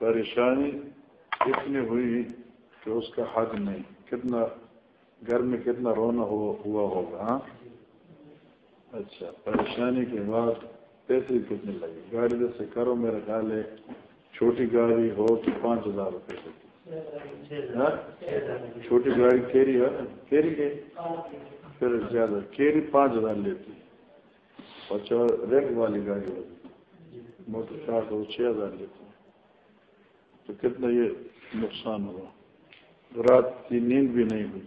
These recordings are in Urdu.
پریشانی اتنی ہوئی کہ اس کا حق نہیں، کتنا گھر میں کتنا رونا ہوا ہوگا ہاں؟ اچھا پریشانی کے بعد پیسے کتنے لگے؟ گاڑی جیسے کرو میرا خیال ہے، چھوٹی گاڑی ہو تو پانچ ہزار روپے ہاں؟ چھوٹی گاڑی کیری ہے؟ کیری کے؟ پھر زیادہ، کیری پانچ ہزار لیتی۔ اور ریٹ والی گاڑی ہوتی موٹر کار ہو چھ ہزار لیتی۔ تو کتنا یہ نقصان ہوا۔ رات کی نیند بھی نہیں ہوئی۔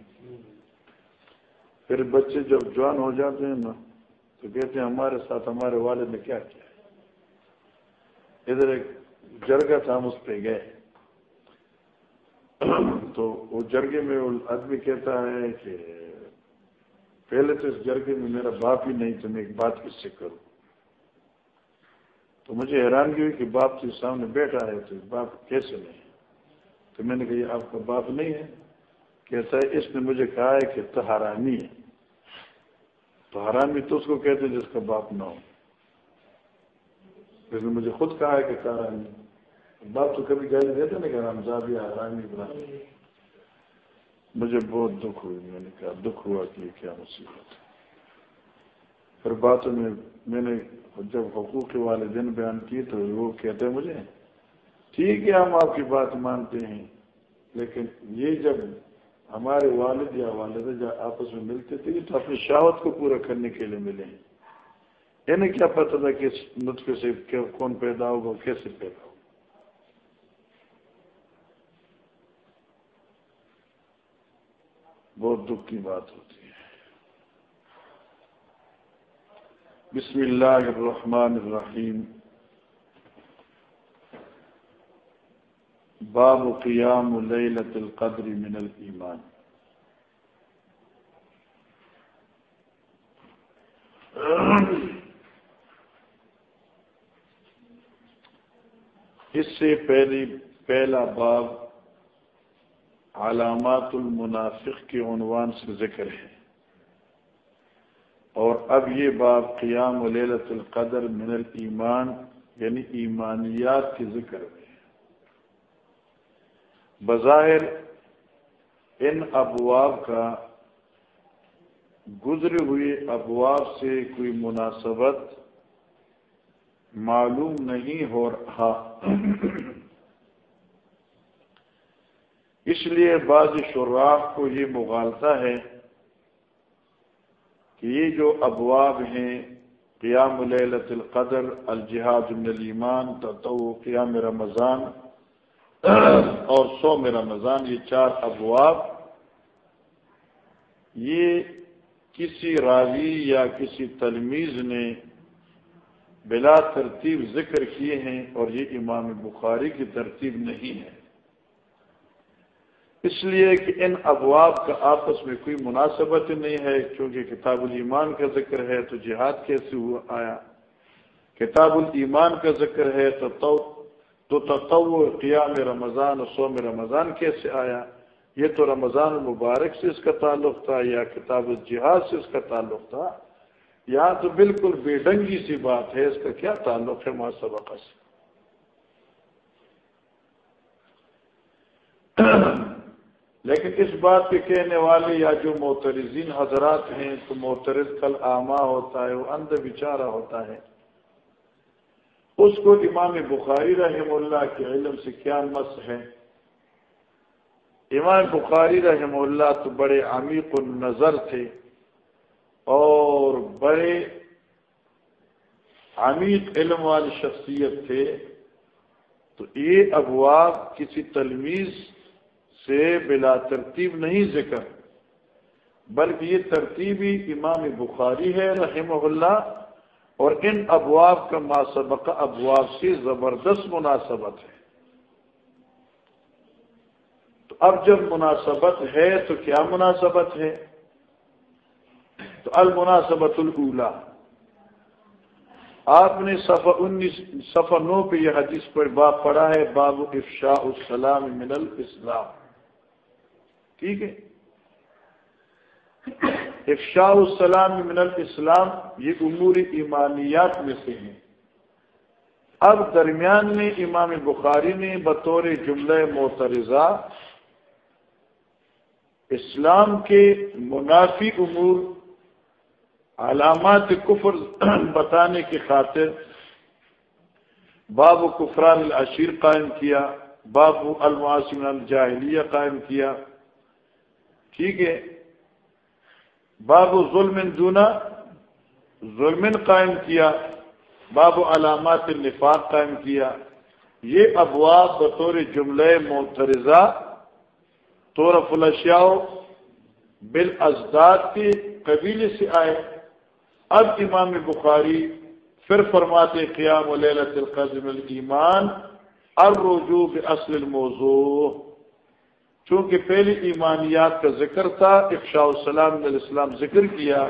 پھر بچے جب جوان ہو جاتے ہیں نا، تو کہتے ہیں ہمارے ساتھ ہمارے والد نے کیا کیا ادھر ایک جرگا تھا، ہم اس پہ گئے۔ تو وہ جرگے میں وہ آدمی کہتا ہے کہ پہلے تو اس جرگے میں میرا باپ ہی نہیں تو میں ایک بات کس سے کروں۔ تو مجھے حیرانگی ہوئی کہ باپ کے سامنے بیٹھا ہے تو باپ کیسے نہیں تو میں نے کہا، یہ آپ کا باپ نہیں ہے۔ کہتا ہے، اس نے مجھے کہا ہے کہ تو حرامی ہے۔ تو حرامی تو اس کو کہتے ہیں جس کا باپ نہ ہو۔ اس نے مجھے خود کہا ہے کہ حرامی باپ تو کبھی گالی دیتے نا کہ رمضابی حرامی بنا۔ مجھے بہت دکھ ہوئی، میں نے کہا، دکھ ہوا کہ یہ کیا مصیبت ہے۔ پھر بات میں میں نے اور جب حقوق والے دن بیان کی تو وہ کہتے مجھے، ٹھیک ہے، ہم آپ کی بات مانتے ہیں، لیکن یہ جب ہمارے والد یا والدہ جب آپس میں ملتے تھے تو اپنی شہوت کو پورا کرنے کے لیے ملے ہیں۔ انہیں کیا پتا تھا کہ نطفے سے کون پیدا ہوگا کیسے پیدا ہوگا۔ بہت دکھ کی بات ہوتی ہے بسم اللہ الرحمن الرحیم۔ باب قیام لیلت القدر من الایمان۔ اس سے پہلی پہلا باب علامات المنافق کے عنوان سے ذکر ہے۔ اور اب یہ باب قیام لیلت القدر من الایمان یعنی ایمانیات کے ذکر میں بظاہر ان ابواب کا گزرے ہوئے ابواب سے کوئی مناسبت معلوم نہیں ہو رہا۔ اس لیے بعض شراح کو یہ مغالطہ ہے کہ یہ جو ابواب ہیں، قیام لیلت القدر، الجہاد من الایمان تو قیام رمضان اور سو رمضان، یہ چار ابواب، یہ کسی راوی یا کسی تلمیز نے بلا ترتیب ذکر کیے ہیں اور یہ امام بخاری کی ترتیب نہیں ہے۔ اس لیے کہ ان ابواب کا آپس میں کوئی مناسبت نہیں ہے کیونکہ کتاب الایمان کا ذکر ہے تو جہاد کیسے ہوا؟ آیا. کتاب الایمان کا ذکر ہے تو تو قیام رمضان اور سوم رمضان کیسے آیا؟ یہ تو رمضان المبارک سے اس کا تعلق تھا یا کتاب الجہاد سے اس کا تعلق تھا؟ یہاں تو بالکل بے ڈنگی سی بات ہے، اس کا کیا تعلق ہے محسوبہ سے لیکن اس بات کے کہنے والے یا جو محترزین حضرات ہیں، تو محترز کل آما ہوتا ہے، وہ اندھ بچارا ہوتا ہے۔ اس کو امام بخاری رحم اللہ کے علم سے کیا مس ہے؟ امام بخاری رحم اللہ تو بڑے عمیق النظر تھے اور بڑے عمیق علم والی شخصیت تھے۔ تو یہ ابواب کسی تلمیز سے بلا ترتیب نہیں ذکر، بلکہ یہ ترتیبی امام بخاری ہے رحمہ اللہ، اور ان ابواب کا ماسبقہ ابواب سے زبردست مناسبت ہے۔ تو اب جب مناسبت ہے تو کیا مناسبت ہے؟ تو المناسبت الا آپ نے صفحہ انیس، صفحہ نو پہ یہ حدیث پر باب پڑھا ہے، باب افشاء السلام من الاسلام۔ ٹھیک ہے؟ افشاء السلام من الاسلام، یہ امور ایمانیات میں سے ہیں۔ اب درمیان میں امام بخاری نے بطور جملہ معترضہ اسلام کے منافی امور، علامات کفر بتانے کی خاطر باب کفران العشیر قائم کیا، باب المعاصم الجاہلیہ قائم کیا۔ ٹھیک ہے۔ باب ظلم دونا ظلم قائم کیا۔ باب علامات النفاق قائم کیا۔ یہ ابواب بطور جملہ معترضہ طور فلشیاؤ بال ازداد کے قبیلے سے آئے۔ اب امام بخاری پھر فرماتے قیام لیلت القدر الایمان، الرجوع اصل الموضوع۔ چونکہ پہلی ایمانیات کا ذکر تھا افشاء السلام علیہ السلام ذکر کیا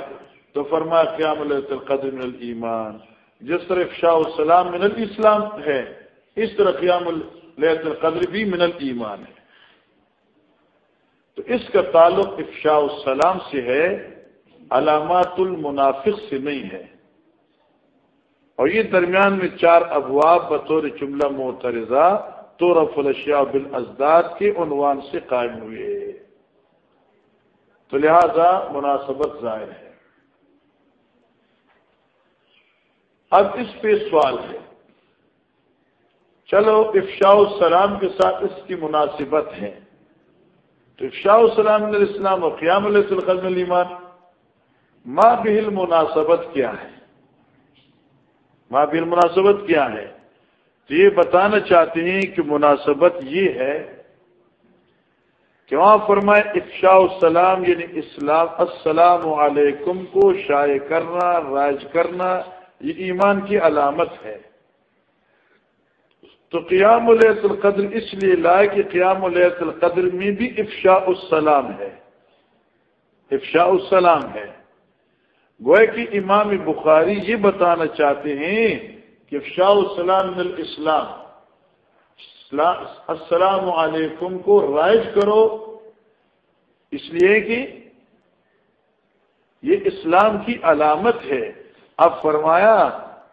تو فرمایا قیام القدر من الایمان۔ جس طرح افشاء السلام من الاسلام ہے، اس طرح قیام لیلت القدر بھی من الایمان ہے۔ تو اس کا تعلق افشاء السلام سے ہے، علامات المنافق سے نہیں ہے۔ اور یہ درمیان میں چار ابواب بطور جملہ محترضہ تو رف الشیا بالازداد کے عنوان سے قائم ہوئے۔ تو لہذا مناسبت ظاہر ہے۔ اب اس پہ سوال ہے۔ چلو افشاء السلام کے ساتھ اس کی مناسبت ہے۔ تو افشاء السلام علیہ السلام اور قیام علیہ القلم ایمان ماں بہل مناسبت کیا ہے؟ ماں بہل مناسبت کیا ہے؟ تو یہ بتانا چاہتے ہیں کہ مناسبت یہ ہے کہ وہاں فرمائے افشاء السلام یعنی اسلام، السلام علیکم کو شائع کرنا، رائج کرنا، یہ ایمان کی علامت ہے۔ تو قیام الحت القدر اس لیے لائے کہ قیام الحت القدر میں بھی افشاء السلام ہے۔ افشاء السلام ہے۔ گوئے کہ امام بخاری یہ بتانا چاہتے ہیں کہ شاہ السلام الاسلام السلام علیکم کو رائج کرو۔ اس لیے کہ یہ اسلام کی علامت ہے۔ اب فرمایا،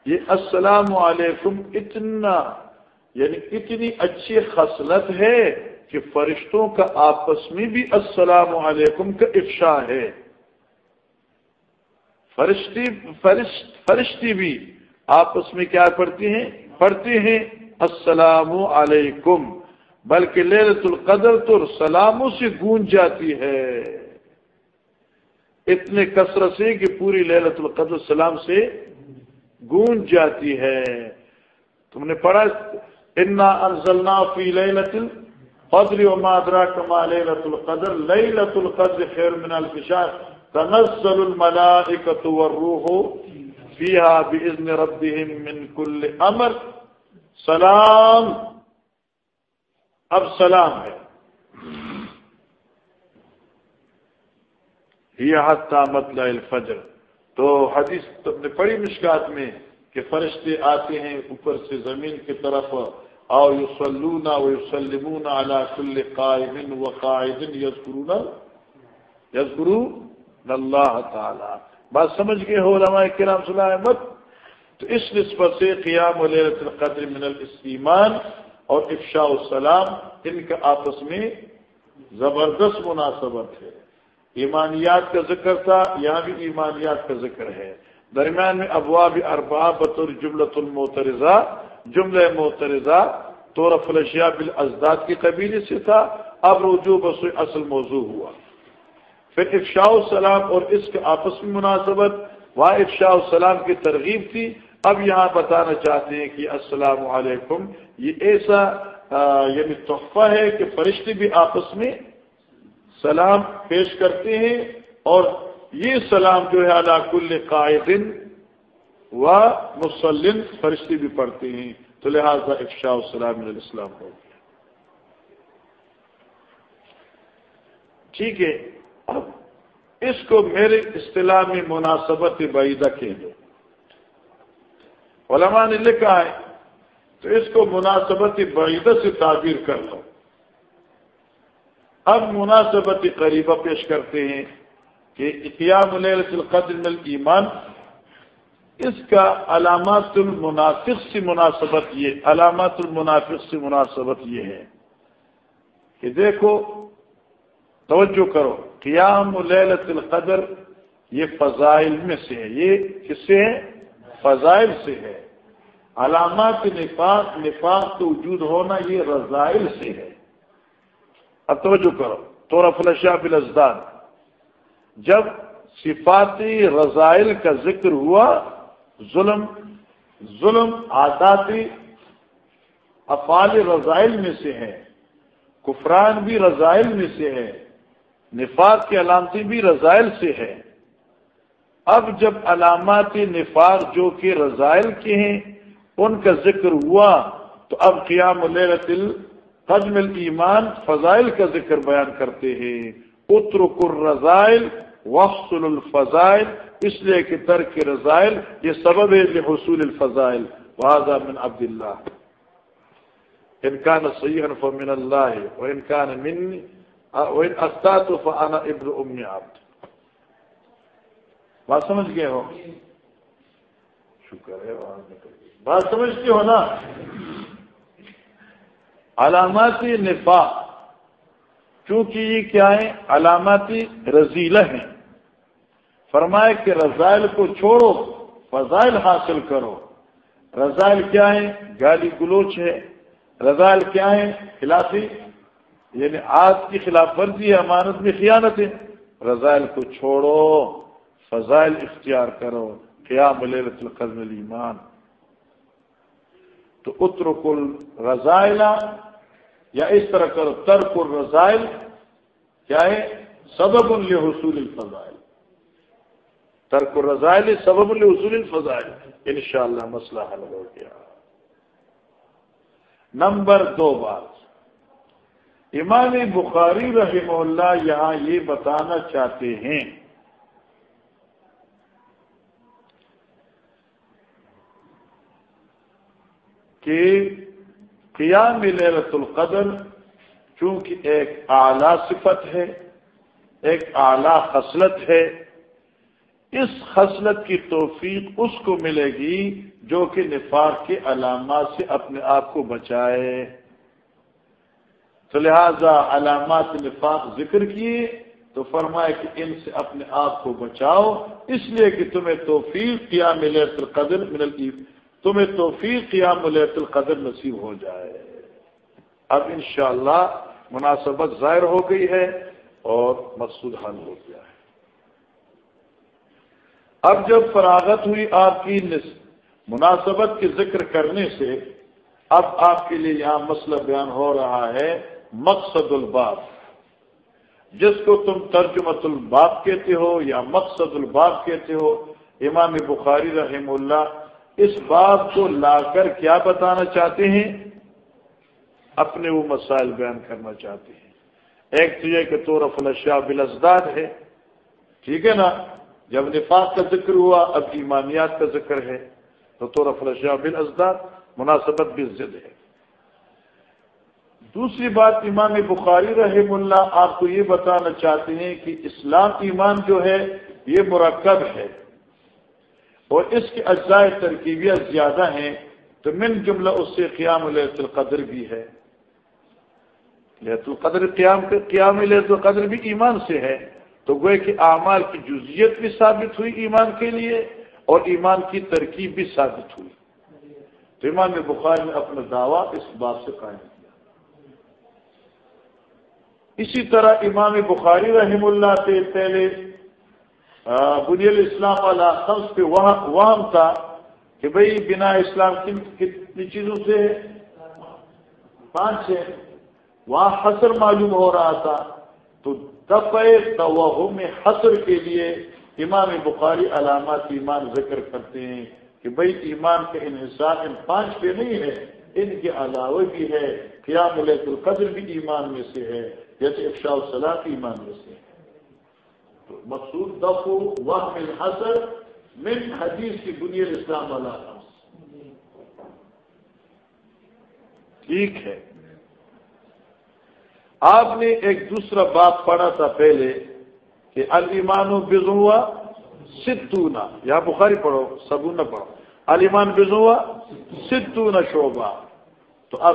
یہ السلام علیکم اتنا یعنی اتنی اچھی خصلت ہے کہ فرشتوں کا آپس میں بھی السلام علیکم کا افشا ہے۔ فرشتی، فرشت، فرشتی بھی آپس میں کیا پڑھتی ہیں؟ پڑھتے ہیں السلام علیکم، بلکہ للت القدر تو سلاموں سے گونج جاتی ہے۔ اتنے کثرت سے کہ پوری للت القدر سلام سے گونج جاتی ہے۔ تم نے پڑھا انا انزلنا فی لیلت القدر وما ادراک ما لیلت القدر لیلت القدر خیر من الفشار تنزل الملائکة والروح فيها بإذن ربهم من كل امر سلام۔ اب سلام ہے۔ یہ حتہ مطلع الفجر۔ تو حدیث نے پڑھی مشکات میں کہ فرشتے آتے ہیں اوپر سے زمین کی طرف۔ او یسلون و یسلمون علی کل قائم و قائد یذکرون یذکرون اللہ تعالی۔ بات سمجھ گئے ہو علماء کرام صلی اللہ مت تو اس نسبت سے قیام لیلت القدر من الاسمان اور افشاء السلام، ان کا آپس میں زبردست مناسبت ہے۔ ایمانیات کا ذکر تھا، یہاں بھی ایمانیات کا ذکر ہے۔ درمیان میں ابواب اربا بطور جملت الموترزہ جملہ موترزہ طور فلشیا بالازداد کی قبیلے سے تھا۔ اب رجوع بس اصل موضوع ہوا۔ پھر افشاء السلام اور اس کے آپس میں مناسبت، وہاں افشاء السلام کی ترغیب تھی۔ اب یہاں بتانا چاہتے ہیں کہ السلام علیکم، یہ ایسا یعنی تحفہ ہے کہ فرشتے بھی آپس میں سلام پیش کرتے ہیں اور یہ سلام جو ہے اللہ کل و مسلم فرشتے بھی پڑھتے ہیں۔ تو لہٰذا افشاء السلام علیہ السلام ہو گیا۔ ٹھیک ہے۔ اس کو میرے اصطلاح میں مناسبت بعیدہ کے لو علماء نے لکھا ہے، تو اس کو مناسبت بعیدہ سے تعبیر کر لو۔ اب مناسبت قریبہ پیش کرتے ہیں کہ اتیام القدر ایمان اس کا علامات المنافق سے مناسبت یہ، علامات المنافق سے مناسبت یہ ہے کہ دیکھو توجہ کرو. قیام لیلت القدر یہ فضائل میں سے ہے. یہ کس سے ہے؟ فضائل سے ہے. علامات نفاق نفاق تو وجود ہونا یہ رضائل سے ہے. اب توجہ کرو. تو رفلشا بلزدان جب صفاتی رضائل کا ذکر ہوا، ظلم ظلم عاداتی افعال رضائل میں سے ہے کفران بھی رضائل میں سے ہے نفاق کی علامتی بھی رضائل سے ہے اب جب علامات نفاق جو کہ رضائل کے ہیں، ان کا ذکر ہوا، تو اب قیام لیلت القدم الایمان فضائل کا ذکر بیان کرتے ہیں۔ اترک الرضائل وفصل الفضائل، اس لیے کہ ترک رضائل یہ سبب ہے حصول الفضائل۔ واضح من عبد اللہ۔ انکان سید فمن اللہ و انکان من استاد فانا ابن ام عبد۔ بات سمجھ گئے ہو؟ شکر ہے، بات سمجھتے ہو نا؟ علاماتی نفاق، چونکہ یہ کیا ہے علاماتی رضیلہ ہیں۔ فرمائے کہ رضائل کو چھوڑو، فضائل حاصل کرو۔ رضائل کیا ہے گالی گلوچ ہے۔ رضائل کیا ہے خلافی یعنی آج کی خلاف ورزی ہے، امانت میں خیانت ہے۔ رضائل کو چھوڑو، فضائل اختیار کرو۔ کیا ملے القدم المان تو اترک الرضائل یا اس طرح کرو ترک الرضائل کیا ہے؟ سبب حصول الفضائل۔ ترک الرضائل سبب حصول الفضائل۔ انشاءاللہ مسئلہ حل ہو گیا۔ نمبر دو بات۔ امام بخاری رحمہ اللہ یہاں یہ بتانا چاہتے ہیں۔ کہ قیام لیلت القدر چونکہ ایک اعلی صفت ہے، ایک اعلی خصلت ہے، اس خصلت کی توفیق اس کو ملے گی جو کہ نفاق کے علامات سے اپنے آپ کو بچائے۔ تو لہذا علامات نفاق ذکر کیے تو فرمائے کہ ان سے اپنے آپ کو بچاؤ، اس لیے کہ تمہیں توفیق قیام لیلت القدر من تمہیں توفیق قیام لیت القدر نصیب ہو جائے۔ اب انشاءاللہ مناسبت ظاہر ہو گئی ہے اور مقصود حل ہو گیا ہے۔ اب جب فراغت ہوئی آپ کی مناسبت کے ذکر کرنے سے، اب آپ کے لیے یہاں مسئلہ بیان ہو رہا ہے۔ مقصد الباب۔ جس کو تم ترجمت الباب کہتے ہو یا مقصد الباب کہتے ہو، امام بخاری رحم اللہ اس بات کو لا کر کیا بتانا چاہتے ہیں؟ اپنے وہ مسائل بیان کرنا چاہتے ہیں۔ ایک تو یہ کہ تو رفلشا بلزداد ہے۔ ٹھیک ہے نا؟ جب نفاق کا ذکر ہوا، اب ایمانیات کا ذکر ہے، تو تو رفلشا بل ازداد مناسبت بھی ضد ہے۔ دوسری بات امام بخاری رحم اللہ آپ کو یہ بتانا چاہتے ہیں کہ اسلام ایمان جو ہے، یہ مرکب ہے۔ اور اس کے اجزاء ترکیبیاں زیادہ ہیں، تو من جملہ اس سے قیام لیت القدر بھی ہے۔ لیت القدر قیام قیام لیت القدر بھی ایمان سے ہے۔ تو گوئے کہ اعمال کی جزیت بھی ثابت ہوئی ایمان کے لیے اور ایمان کی ترکیب بھی ثابت ہوئی۔ تو امام بخار نے اپنا دعویٰ اس بات سے قائم کیا۔ اسی طرح امام بخاری رحم اللہ سے پہلے بنی الاسلام والا خمس پہ وہم تھا کہ بھئی بنا اسلام کن، کتنی چیزوں سے؟ پانچ ہے وہاں حسر معلوم ہو رہا تھا۔ تو دفعہ توہم میں حسر کے لیے امام بخاری علامات ایمان ذکر کرتے ہیں کہ بھئی ایمان کا انحصار ان پانچ پہ نہیں ہے، ان کے علاوہ بھی ہے۔ قیام لیت القدر بھی ایمان میں سے ہے۔ جیسے افشاء الصلاح ایمان میں سے۔ ہے مقصود دفو وقت الحسر من حدیث کی بنیاد اسلام والا ٹھیک ہے۔ آپ نے ایک دوسرا بات پڑھا تھا پہلے کہ المان و بزوا ستونا۔ یا بخاری پڑھو سبو نہ پڑھو۔ علیمان بزوا ستونا شعبہ۔ تو اب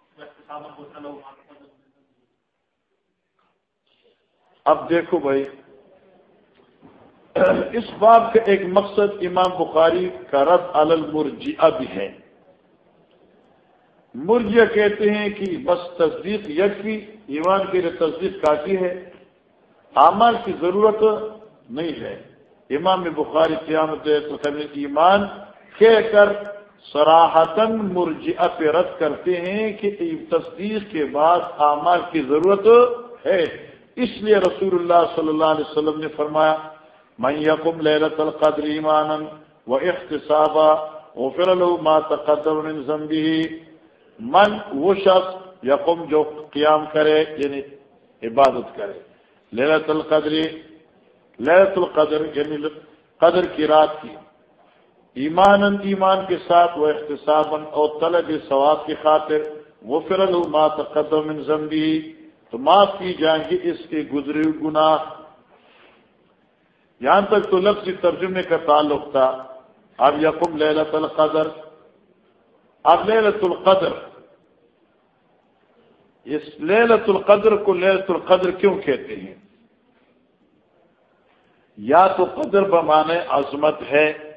اب دیکھو بھائی، اس بات کا ایک مقصد امام بخاری کا رد المرجی بھی ہے۔ مرجیہ کہتے ہیں کہ بس تصدیق یکفی، ایمان کے لیے تصدیق کافی ہے، اعمال کی ضرورت نہیں ہے۔ امام بخاری قیامت ایمان کہہ کر سراہتن مرجیہ پہ رد کرتے ہیں کہ تصدیق کے بعد اعمال کی ضرورت ہے۔ اس لیے رسول اللہ صلی اللہ علیہ وسلم نے فرمایا، من یقم لہرت القدر ایمان و احتسابا، غفر له ما تقدر من ذنبه، من وہ شخص یقم جو قیام کرے یعنی عبادت کرے۔ لہرت القدر لہرت القدر یعنی قدر کی رات کی۔ ایمان ایمان کے ساتھ وہ احتساب اور طلب ثواب کی خاطر وہ فر ما تقدم من ذنبه تو معاف کی جائیں گے اس کے گزرے گناہ۔ یہاں تک تو لفظ ترجمے کا تعلق تھا، اب یقم للت القدر۔ اب للت القدر۔ اس للت القدر کو للت القدر کیوں کہتے ہیں؟ یا تو قدر بمانے عظمت ہے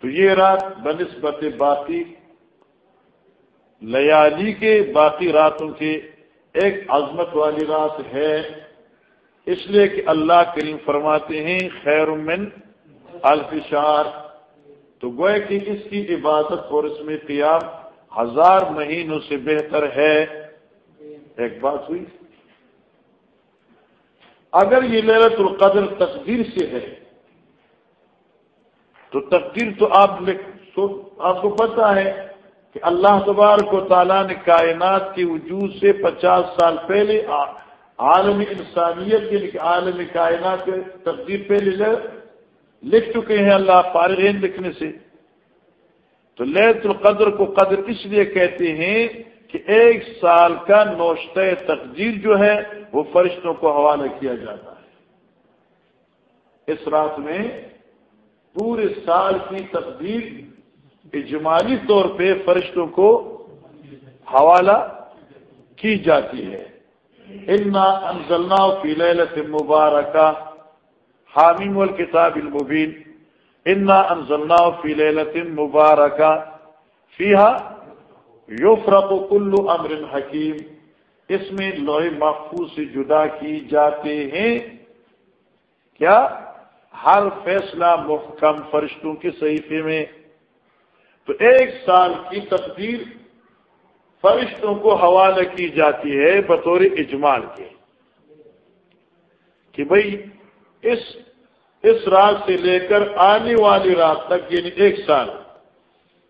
تو یہ رات بنسبت باقی لیالی کے باقی راتوں کے ایک عظمت والی رات ہے۔ اس لیے کہ اللہ کریم فرماتے ہیں، خیر من الفشار تو گوئے کہ اس کی عبادت اور اس میں قیام ہزار مہینوں سے بہتر ہے۔ ایک بات ہوئی۔ اگر یہ للت القدر تقدیر سے ہے تو تقدیر تو آپ آپ کو پتا ہے کہ اللہ تبارک و تعالیٰ نے کائنات کی وجود سے پچاس سال پہلے عالمی انسانیت یعنی کے لیے عالمی کائنات کے تقدیر پہلے لکھ چکے ہیں اللہ فارغین لکھنے سے۔ تو لیت القدر کو قدر اس لیے کہتے ہیں کہ ایک سال کا نوشتہ تقدیر جو ہے وہ فرشتوں کو حوالہ کیا جاتا ہے۔ اس رات میں پورے سال کی تقدیر اجمالی طور پہ فرشتوں کو حوالہ کی جاتی ہے۔ انا انزلنا فی لیلت مبارکہ حامیم الکتاب المبین انا انزلنا فی لیلت مبارکہ فیہا یفرق کل امر حکیم اس میں لوہے محفوظ سے جدا کی جاتے ہیں۔ کیا؟ ہر فیصلہ محکم فرشتوں کے صحیفے میں۔ تو ایک سال کی تقدیر فرشتوں کو حوالہ کی جاتی ہے بطور اجمال کے۔ کہ بھائی اس اس رات سے لے کر آنے والی رات تک یعنی ایک سال،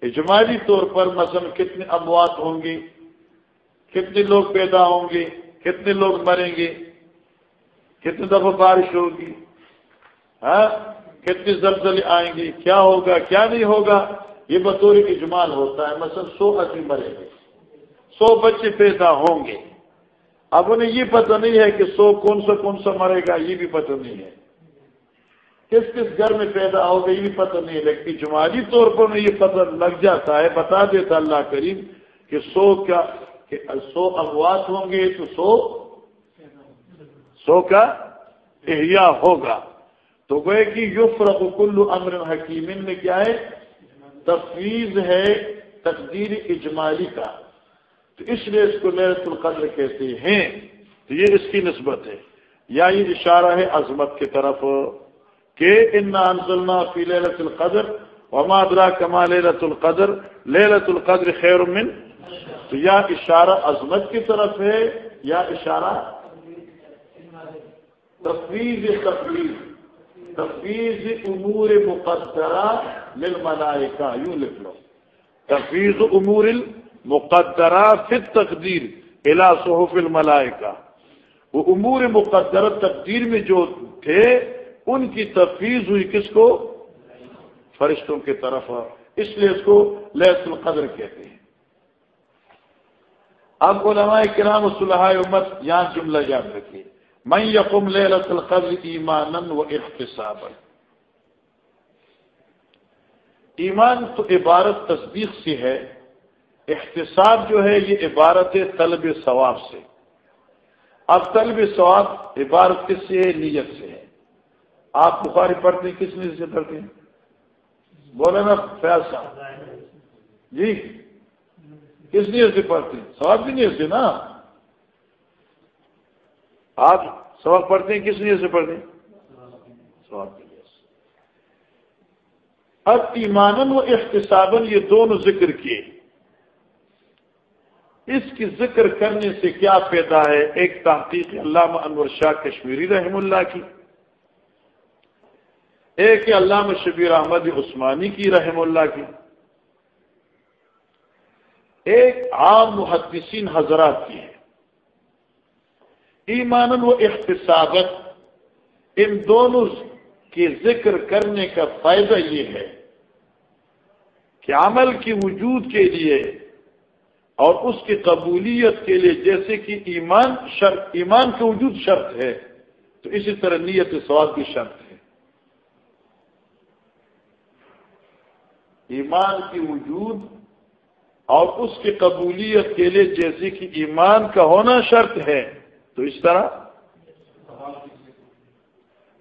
اجمالی طور پر مثلا کتنے اموات ہوں گے، کتنے لوگ پیدا ہوں گے، کتنے لوگ مریں گے، کتنے دفعہ بارش ہوگی ہاں؟ کتنے زلزلے آئیں گے کیا ہوگا؟ کیا نہیں ہوگا؟ یہ بطور اجمال ہوتا ہے۔ مثلا سو آدمی مریں گے۔ سو بچے پیدا ہوں گے۔ اب انہیں یہ پتہ نہیں ہے کہ سو کون سا کون سا مرے گا، یہ بھی پتہ نہیں ہے۔ کس کس گھر میں پیدا ہوگا یہ بھی پتہ نہیں ہے۔ لیکن جمالی طور پر یہ پتہ لگ جاتا ہے، بتا دیتا اللہ کریم کہ سو کیا، کہ سو اموات ہوں گے تو سو سو کا احیاء ہوگا۔ تو گوئے کہ یفرق کل امر حکیم میں کیا ہے؟ تفویض ہے تقدیر اجمالی کا۔ تو اس لیے اس کو لیرت القدر کہتے ہیں۔ تو یہ اس کی نسبت ہے۔ یا یہ اشارہ ہے عظمت کی طرف کہ ان انزلنا فی لیلت القدر وما ادرا کما لیلت القدر۔ لیلت القدر خیر من؟ تو یا اشارہ عظمت کی طرف ہے یا اشارہ تفویض تفویض۔ تفیض امور مقدرہ مل ملائکہ یوں لکھ لو۔ تفیض امور مقدرہ فی تقدیر الا صحف الملائکہ۔ وہ امور مقدرہ تقدیر میں جو تھے، ان کی تفویض ہوئی کس کو؟ فرشتوں کی طرف۔ اس لیے اس کو لیس القدر کہتے ہیں۔ اب علماء کرام صلاح امت یہاں جملہ یاد رکھیے۔ میں یقم لیلت القدر ایمان و احتساب ایمان تو عبارت تصدیق سے ہے، احتساب جو ہے یہ عبارت طلب ثواب سے۔ اب طلب ثواب عبارت کس سے ہے؟ نیت سے ہے۔ آپ بخاری پڑھتے ہیں، کس نیت سے پڑھتے ہیں؟ بولے نا، فیاض صاحب۔ جی کس نیت سے پڑھتے ہیں؟ سواب کی نیت سے نا؟ آپ سواب پڑھتے ہیں، کس نیت سے پڑھتے ہیں؟ سواب کی نیت سے۔ اب ایمانن و احتسابن یہ دونوں ذکر کیے۔ اس کی ذکر کرنے سے کیا پیدا ہے؟ ایک تحقیق علامہ انور شاہ کشمیری رحم اللہ کی۔ ایک علامہ شبیر احمد عثمانی کی رحم اللہ کی۔ ایک عام محدثین حضرات کی ہے۔ ایمان و اختصابت ان دونوں کے ذکر کرنے کا فائدہ یہ ہے کہ عمل کی وجود کے لیے اور اس کی قبولیت کے لیے جیسے کہ ایمان شرط، ایمان کا وجود شرط ہے، تو اسی طرح نیت سواد کی شرط ہے۔ ایمان کی وجود اور اس کی قبولیت کے لیے جیسے کہ ایمان کا ہونا شرط ہے۔ تو اس طرح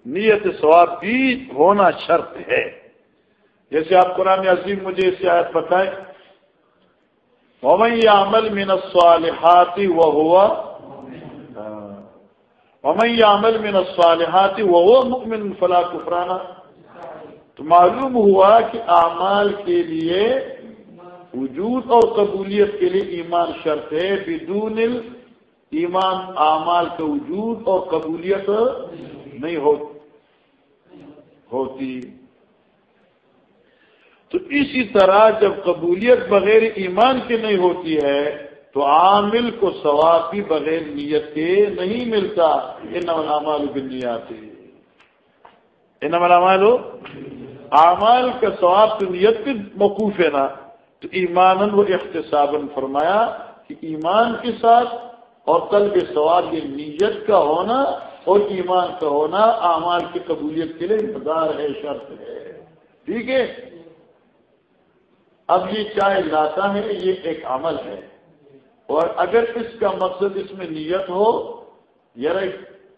نیت ثواب بھی ہونا شرط ہے۔ جیسے آپ قرآن عظیم مجھے اس سے آیت بتائیں۔ ومن عمل من الصالحات وهو ومن عمل من الصالحات وهو مؤمن فلا كفرانه تو معلوم ہوا کہ اعمال کے لیے وجود اور قبولیت کے لیے ایمان شرط ہے، بدون ایمان، اعمال کا وجود اور قبولیت نہیں ہوتی۔ تو اسی طرح جب قبولیت بغیر ایمان کے نہیں ہوتی ہے، تو عامل کو ثواب بھی بغیر نیت کے نہیں ملتا۔ یہ نمال بنیاد ان ہو اعمال کا ثواب تو نیت بھی موقوف ہے نا۔ تو ایمان و اختصابن فرمایا کہ ایمان کے ساتھ اور کل کے ثواب یہ نیت کا ہونا اور ایمان کا ہونا اعمال کی قبولیت کے لیے انتظار ہے، شرط ہے۔ ٹھیک ہے؟ اب یہ چائے لاتا ہے، یہ ایک عمل ہے۔ اور اگر اس کا مقصد اس میں نیت ہو یار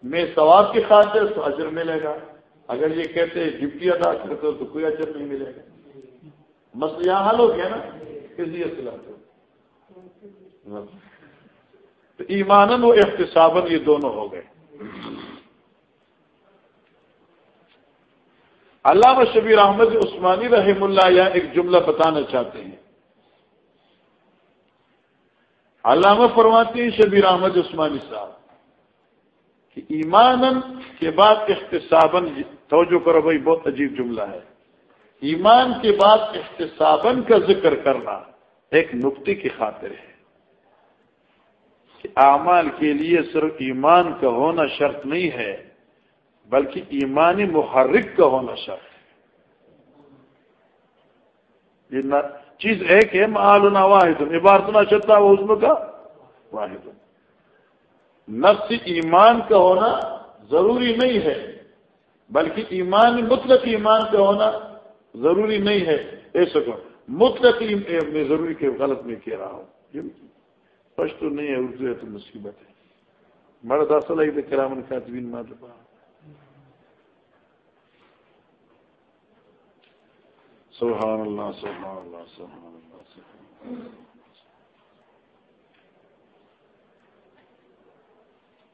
میں ثواب کی خاطر تو اجر ملے گا۔ اگر یہ کہتے ڈپٹی ادا کرتے ہو تو کوئی اچر نہیں ملے گا۔ مسئلہ یہاں حل ہو گیا نا کسی تو ایمانن و احتسابن یہ دونوں ہو گئے۔ علامہ شبیر احمد عثمانی رحم اللہ یہاں ایک جملہ بتانا چاہتے ہیں۔ علامہ فرماتی ہیں شبیر احمد عثمانی صاحب کہ ایمان کے بعد احتسابن توجہ کرو بھائی، بہت عجیب جملہ ہے۔ ایمان کے بعد احتسابن کا ذکر کرنا ایک نقطے کی خاطر ہے۔ کہ اعمال کے لیے صرف ایمان کا ہونا شرط نہیں ہے، بلکہ ایمانی محرک کا ہونا شرط ہے۔ چیز ایک ہے، معلوم واحد عبارتنا چلتا وہ اس کا؟ واحد نفس ایمان کا ہونا ضروری نہیں ہے، بلکہ ایمان مطلق ایمان کا ہونا ضروری نہیں ہے۔ ایسا کو مطلق میں ضروری کہ غلط میں کہہ رہا ہوں۔ پش تو نہیں ہے اردو ہے تو مصیبت ہے۔ مرد اصل ہے کرامن خاتبین مادبا سبحان اللہ سبحان اللہ سبحان اللہ سبحان اللہ۔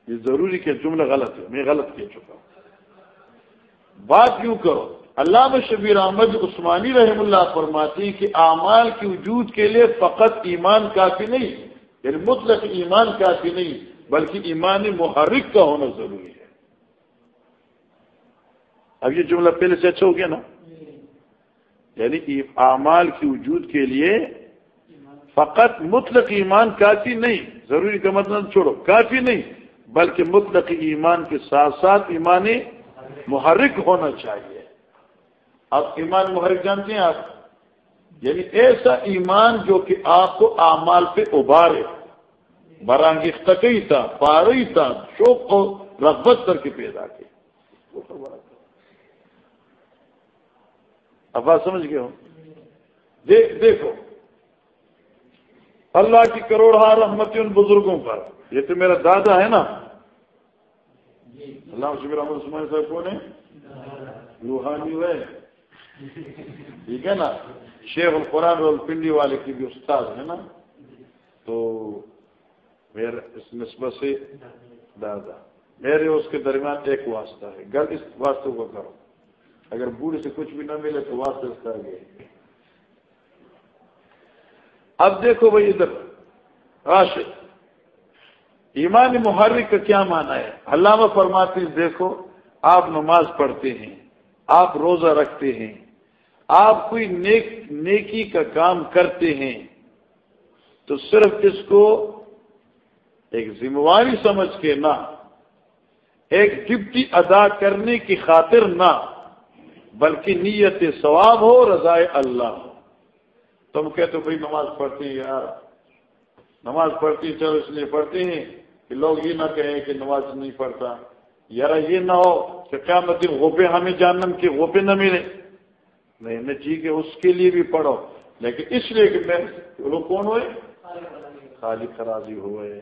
یہ ضروری کہ جملہ غلط ہے، میں غلط کہہ چکا ہوں۔ بات یوں کرو، علامہ شبیر احمد عثمانی رحم اللہ فرماتی کہ اعمال کی وجود کے لیے فقط ایمان کافی نہیں۔ یعنی مطلق ایمان کافی نہیں، بلکہ ایمان محرک کا ہونا ضروری ہے۔ اب یہ جملہ پہلے سے اچھا ہو گیا نا؟ یعنی اعمال کی وجود کے لیے فقط مطلق ایمان کافی نہیں، ضروری کا مطلب چھوڑو، کافی نہیں، بلکہ مطلق ایمان کے ساتھ ساتھ ایمان محرک ہونا چاہیے۔ اب ایمان محرک جانتے ہیں آپ؟ یعنی ایسا ایمان جو کہ آپ کو اعمال پہ ابارے برانگی تھا پارئی تھا شوق کو رغبت کر کے پیدا کی اب بات سمجھ گئے ہو؟ دیکھو۔ اللہ کی کروڑ ہار رحمت ان بزرگوں پر۔ یہ تو میرا دادا ہے نا؟ اللہ شکر احمد عثمان صاحب کون ہے روحانی ہوئے ٹھیک ہے نا شیخ القرآن پنڈی والے کی بھی استاد ہے نا؟ تو میرا اس نسبت سے دادا. میرے اس کے درمیان ایک واسطہ ہے. گھر اس واسطے کو کرو. اگر بوڑھے سے کچھ بھی نہ ملے تو واسطے کر گئے اب دیکھو بھائی ادھر. راشد. ایمان محرک کا کیا مانا ہے؟ علامہ فرماتے ہیں، دیکھو، آپ نماز پڑھتے ہیں، آپ روزہ رکھتے ہیں آپ کوئی نیک نیکی کا کام کرتے ہیں تو صرف اس کو ایک ذمہ داری سمجھ کے نہ، ایک ڈپٹی ادا کرنے کی خاطر نہ، بلکہ نیت ثواب ہو رضائے اللہ ہو۔ تم کہتے ہو، بھائی نماز پڑھتے ہیں یار۔ نماز پڑھتی چلو اس لیے پڑھتے ہیں کہ لوگ یہ نہ کہیں کہ نماز نہیں پڑھتا۔ یار یہ نہ ہو کہ کیا مطلب غوپے ہمیں جانم کے غوپے نہ ملے۔ نہیں نہ جی کہ اس کے لیے بھی پڑھو۔ لیکن اس لیے کہ میں لوگ کون ہوئے؟ خالی خرازی ہوئے۔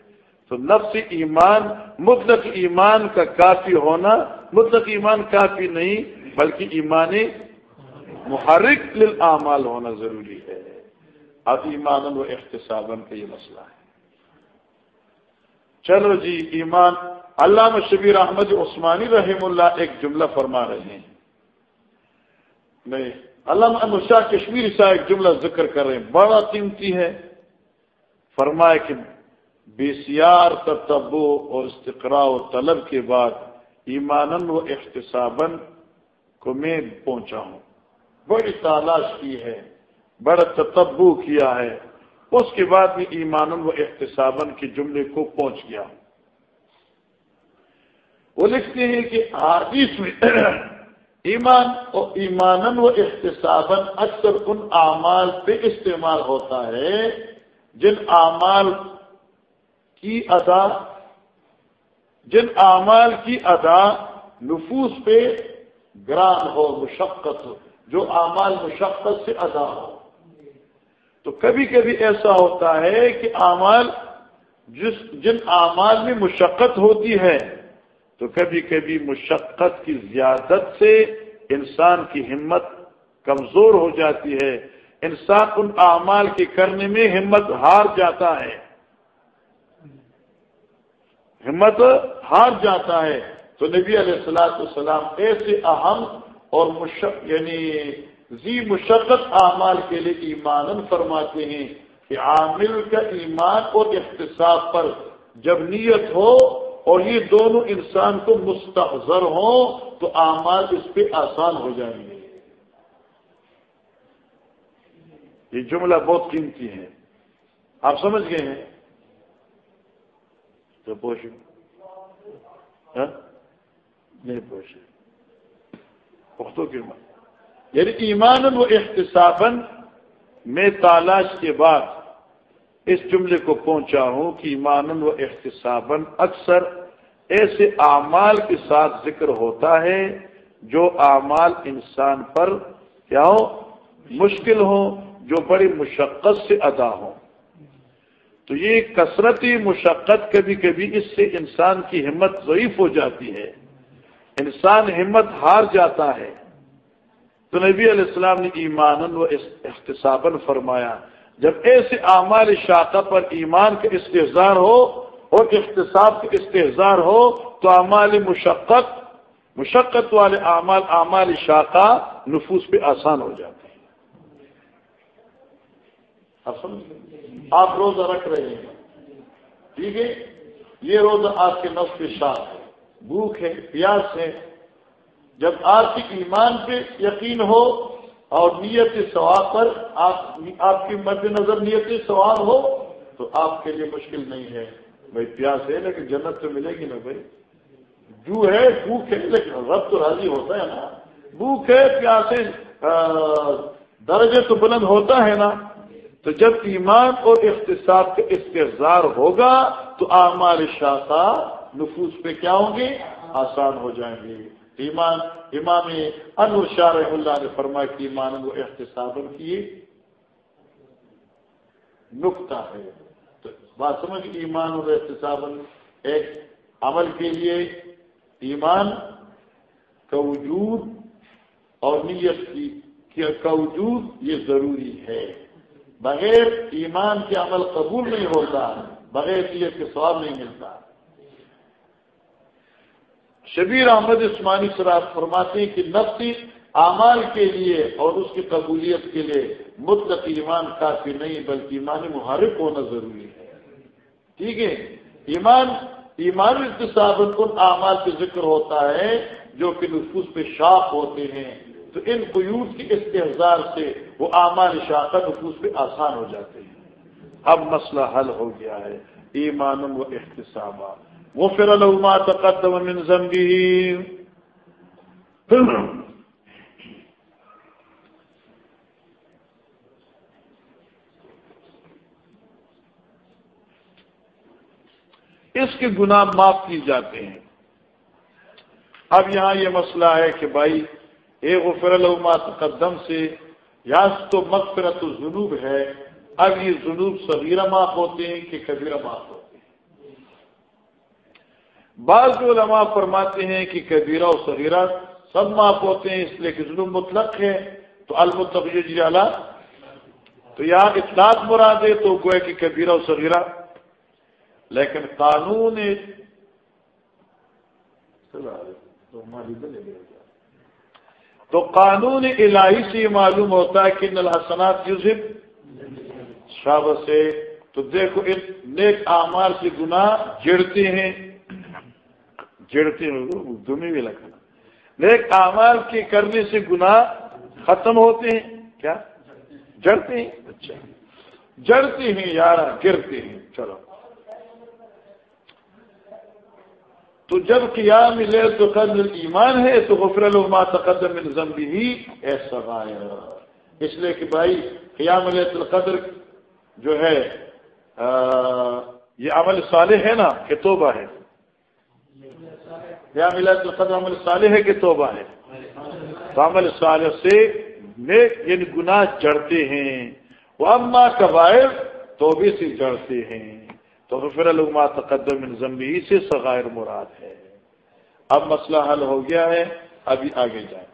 تو نفس ایمان، مطلق ایمان کا کافی ہونا، مطلق ایمان کافی نہیں، بلکہ ایمان محرک للعمال ہونا ضروری ہے۔ اب ایمان و احتسابن کا یہ مسئلہ ہے۔ چلو جی ایمان۔ علامہ شبیر احمد عثمانی رحم اللہ ایک جملہ فرما رہے ہیں۔ نہیں علامہ شاہ کشمیری صاحب ایک جملہ ذکر کر رہے ہیں، بڑا قیمتی ہے۔ فرمائے کہ بیسیار تتبو اور استقراء و طلب کے بعد ایمان و احتسابن کو میں پہنچا ہوں۔ بڑی تلاش کی ہے، بڑا تتبو کیا ہے۔ اس کے بعد میں ایمان و احتسابن کے جملے کو پہنچ گیا ہوں۔ وہ لکھتے ہیں کہ حادیث میں ایمان اور ایمان و احتسابن اکثر ان اعمال پہ استعمال ہوتا ہے جن اعمال کی ادا جن اعمال کی ادا نفوس پہ گران ہو، مشقت ہو، جو اعمال مشقت سے ادا ہو۔ تو کبھی کبھی ایسا ہوتا ہے کہ اعمال جس جن اعمال میں مشقت ہوتی ہے تو کبھی کبھی مشقت کی زیادت سے انسان کی ہمت کمزور ہو جاتی ہے۔ انسان ان اعمال کے کرنے میں ہمت ہار جاتا ہے۔ ہمت ہار جاتا ہے۔ تو نبی علیہ السلاۃ السلام ایسے اہم اور مشق یعنی زی مشقت اعمال کے لیے ایمان فرماتے ہیں کہ عامل کا ایمان اور احتساب پر جب نیت ہو اور یہ دونوں انسان کو مستحضر ہوں تو اعمال اس پہ آسان ہو جائیں گے۔ یہ جملہ بہت قیمتی ہے۔ آپ سمجھ گئے ہیں؟ تو پوچھ ہاں؟ نہیں پوچھے پختوں کی یعنی ایمان و احتسابن میں تالاش کے بعد اس جملے کو پہنچا ہوں کہ ایمان و احتسابن اکثر ایسے اعمال کے ساتھ ذکر ہوتا ہے جو اعمال انسان پر کیا ہو؟ مشکل ہو جو بڑی مشقت سے ادا ہوں۔ تو یہ کثرتی مشقت کبھی کبھی اس سے انسان کی ہمت ضعیف ہو جاتی ہے۔ انسان ہمت ہار جاتا ہے۔ تو نبی علیہ السلام نے ایمان و احتسابن فرمایا جب ایسے اعمال شاقہ پر ایمان کا استحظار ہو اور احتساب کا استحظار ہو تو اعمال مشقت مشقت والے اعمال اعمال شاقہ نفوس پہ آسان ہو جاتے ہیں۔ آپ روزہ رکھ رہے ہیں۔ ٹھیک ہے؟ یہ روزہ آپ کے نفس کے ساتھ ہے۔ بھوک ہے، پیاس ہے۔ جب آپ کی ایمان پہ یقین ہو اور نیت ثواب پر آپ آپ کی مد نظر نیت ثواب ہو تو آپ کے لیے مشکل نہیں ہے۔ بھائی پیاس ہے لیکن جنت تو ملے گی نا بھائی۔ جو ہے بھوک ہے، لیکن رب تو راضی ہوتا ہے نا۔ بھوک ہے پیاسے درجے تو بلند ہوتا ہے نا۔ تو جب ایمان اور اقتصاد کا استحصار ہوگا تو اعمال شاخہ نفوس پہ کیا ہوں گے؟ آسان ہو جائیں گے۔ ایمان امام انور شاہ رحم اللہ نے فرمایا کہ ایمان وہ احتساب کی نقطہ ہے۔ تو بات سمجھ، ایمان اور احتساب ایک عمل کے لیے ایمان کا وجود اور نیت کی کا وجود یہ ضروری ہے۔ بغیر ایمان کے عمل قبول نہیں ہوتا، بغیر نیت کے سواب نہیں ملتا۔ شبیر احمد عثمانی سراب فرماتے ہیں کہ نفسی اعمال کے لیے اور اس کی قبولیت کے لیے مطلق ایمان کافی نہیں، بلکہ ایمان محرک ہونا ضروری ہے۔ ٹھیک ہے؟ ایمان ایمان اقتصاب ان اعمال کا ذکر ہوتا ہے جو کہ نفوس پہ شاخ ہوتے ہیں۔ تو ان قیود کے استحصار سے وہ اعمال شاخہ نفوس پہ آسان ہو جاتے ہیں۔ اب مسئلہ حل ہو گیا ہے۔ ایمان و احتسابات۔ غفر له ما تقدم من ذنبه. اس کے گناہ معاف کی جاتے ہیں۔ اب یہاں یہ مسئلہ ہے کہ بھائی، اے غفر ما تقدم سے یا تو مغفرت الجنوب ہے۔ اب یہ جنوب صغیرہ معاف ہوتے ہیں کہ کبیرہ معاف ہوتے ہیں۔ بعض علماء فرماتے ہیں کہ کبیرہ و صغیرہ سب معاف ہوتے ہیں، اس لیے کہ ظلم مطلق ہے، تو جی اعلیٰ تو یہاں اطلاق مراد ہے، تو گوئے کہ کبیرہ و صغیرہ۔ لیکن قانون تو قانون الہی سے یہ معلوم ہوتا ہے کہ الحسنات یوزب شاب سے تو دیکھو نیک اعمال سے گناہ جڑتے ہیں۔ جڑتے اردو میں بھی لگا نیک اعمال کے کرنے سے گناہ ختم ہوتے ہیں۔ کیا؟ جڑتے ہیں۔ اچھا۔ جڑتے ہیں یار گرتے ہیں۔ چلو۔ تو جب کیا ملے تو قدر ایمان ہے، تو غفر الما تقدم نظم بھی ایسا اس لیے کہ بھائی، قیام ملے تو قدر جو ہے یہ عمل صالح ہے نا، کہ توبہ ہے۔ یا ملا القدر عمل صالح ہے کہ توبہ ہے؟ تو عمل صالح سے نیک یعنی گناہ جڑتے ہیں۔ وہ اما قبائر توبے سے جڑتے ہیں۔ تو پھر الما تقدم ضمبی سے سغائر مراد ہے۔ اب مسئلہ حل ہو گیا ہے۔ ابھی آگے جائیں۔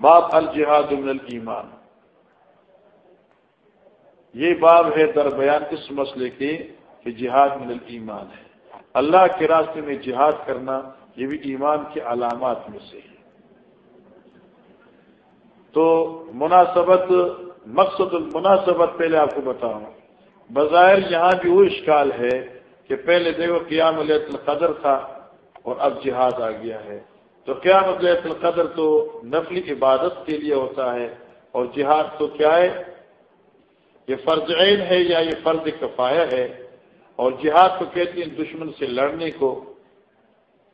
باب الجہاد من الایمان۔ یہ باب ہے در بیان اس مسئلے کے کہ جہاد من ایمان ہے۔ اللہ کے راستے میں جہاد کرنا یہ بھی ایمان کے علامات میں سے ہے۔ تو مناسبت، مقصد المناسبت پہلے آپ کو بتاؤں۔ بظاہر یہاں بھی وہ اشکال ہے کہ پہلے دیکھو قیام علیہ القدر تھا اور اب جہاد آ گیا ہے۔ تو قیام علیہ القدر تو نفلی عبادت کے لیے ہوتا ہے اور جہاد تو کیا ہے؟ یہ فرض عین ہے یا یہ فرض کفایہ ہے؟ اور جہاد کو کہتے ہیں دشمن سے لڑنے کو۔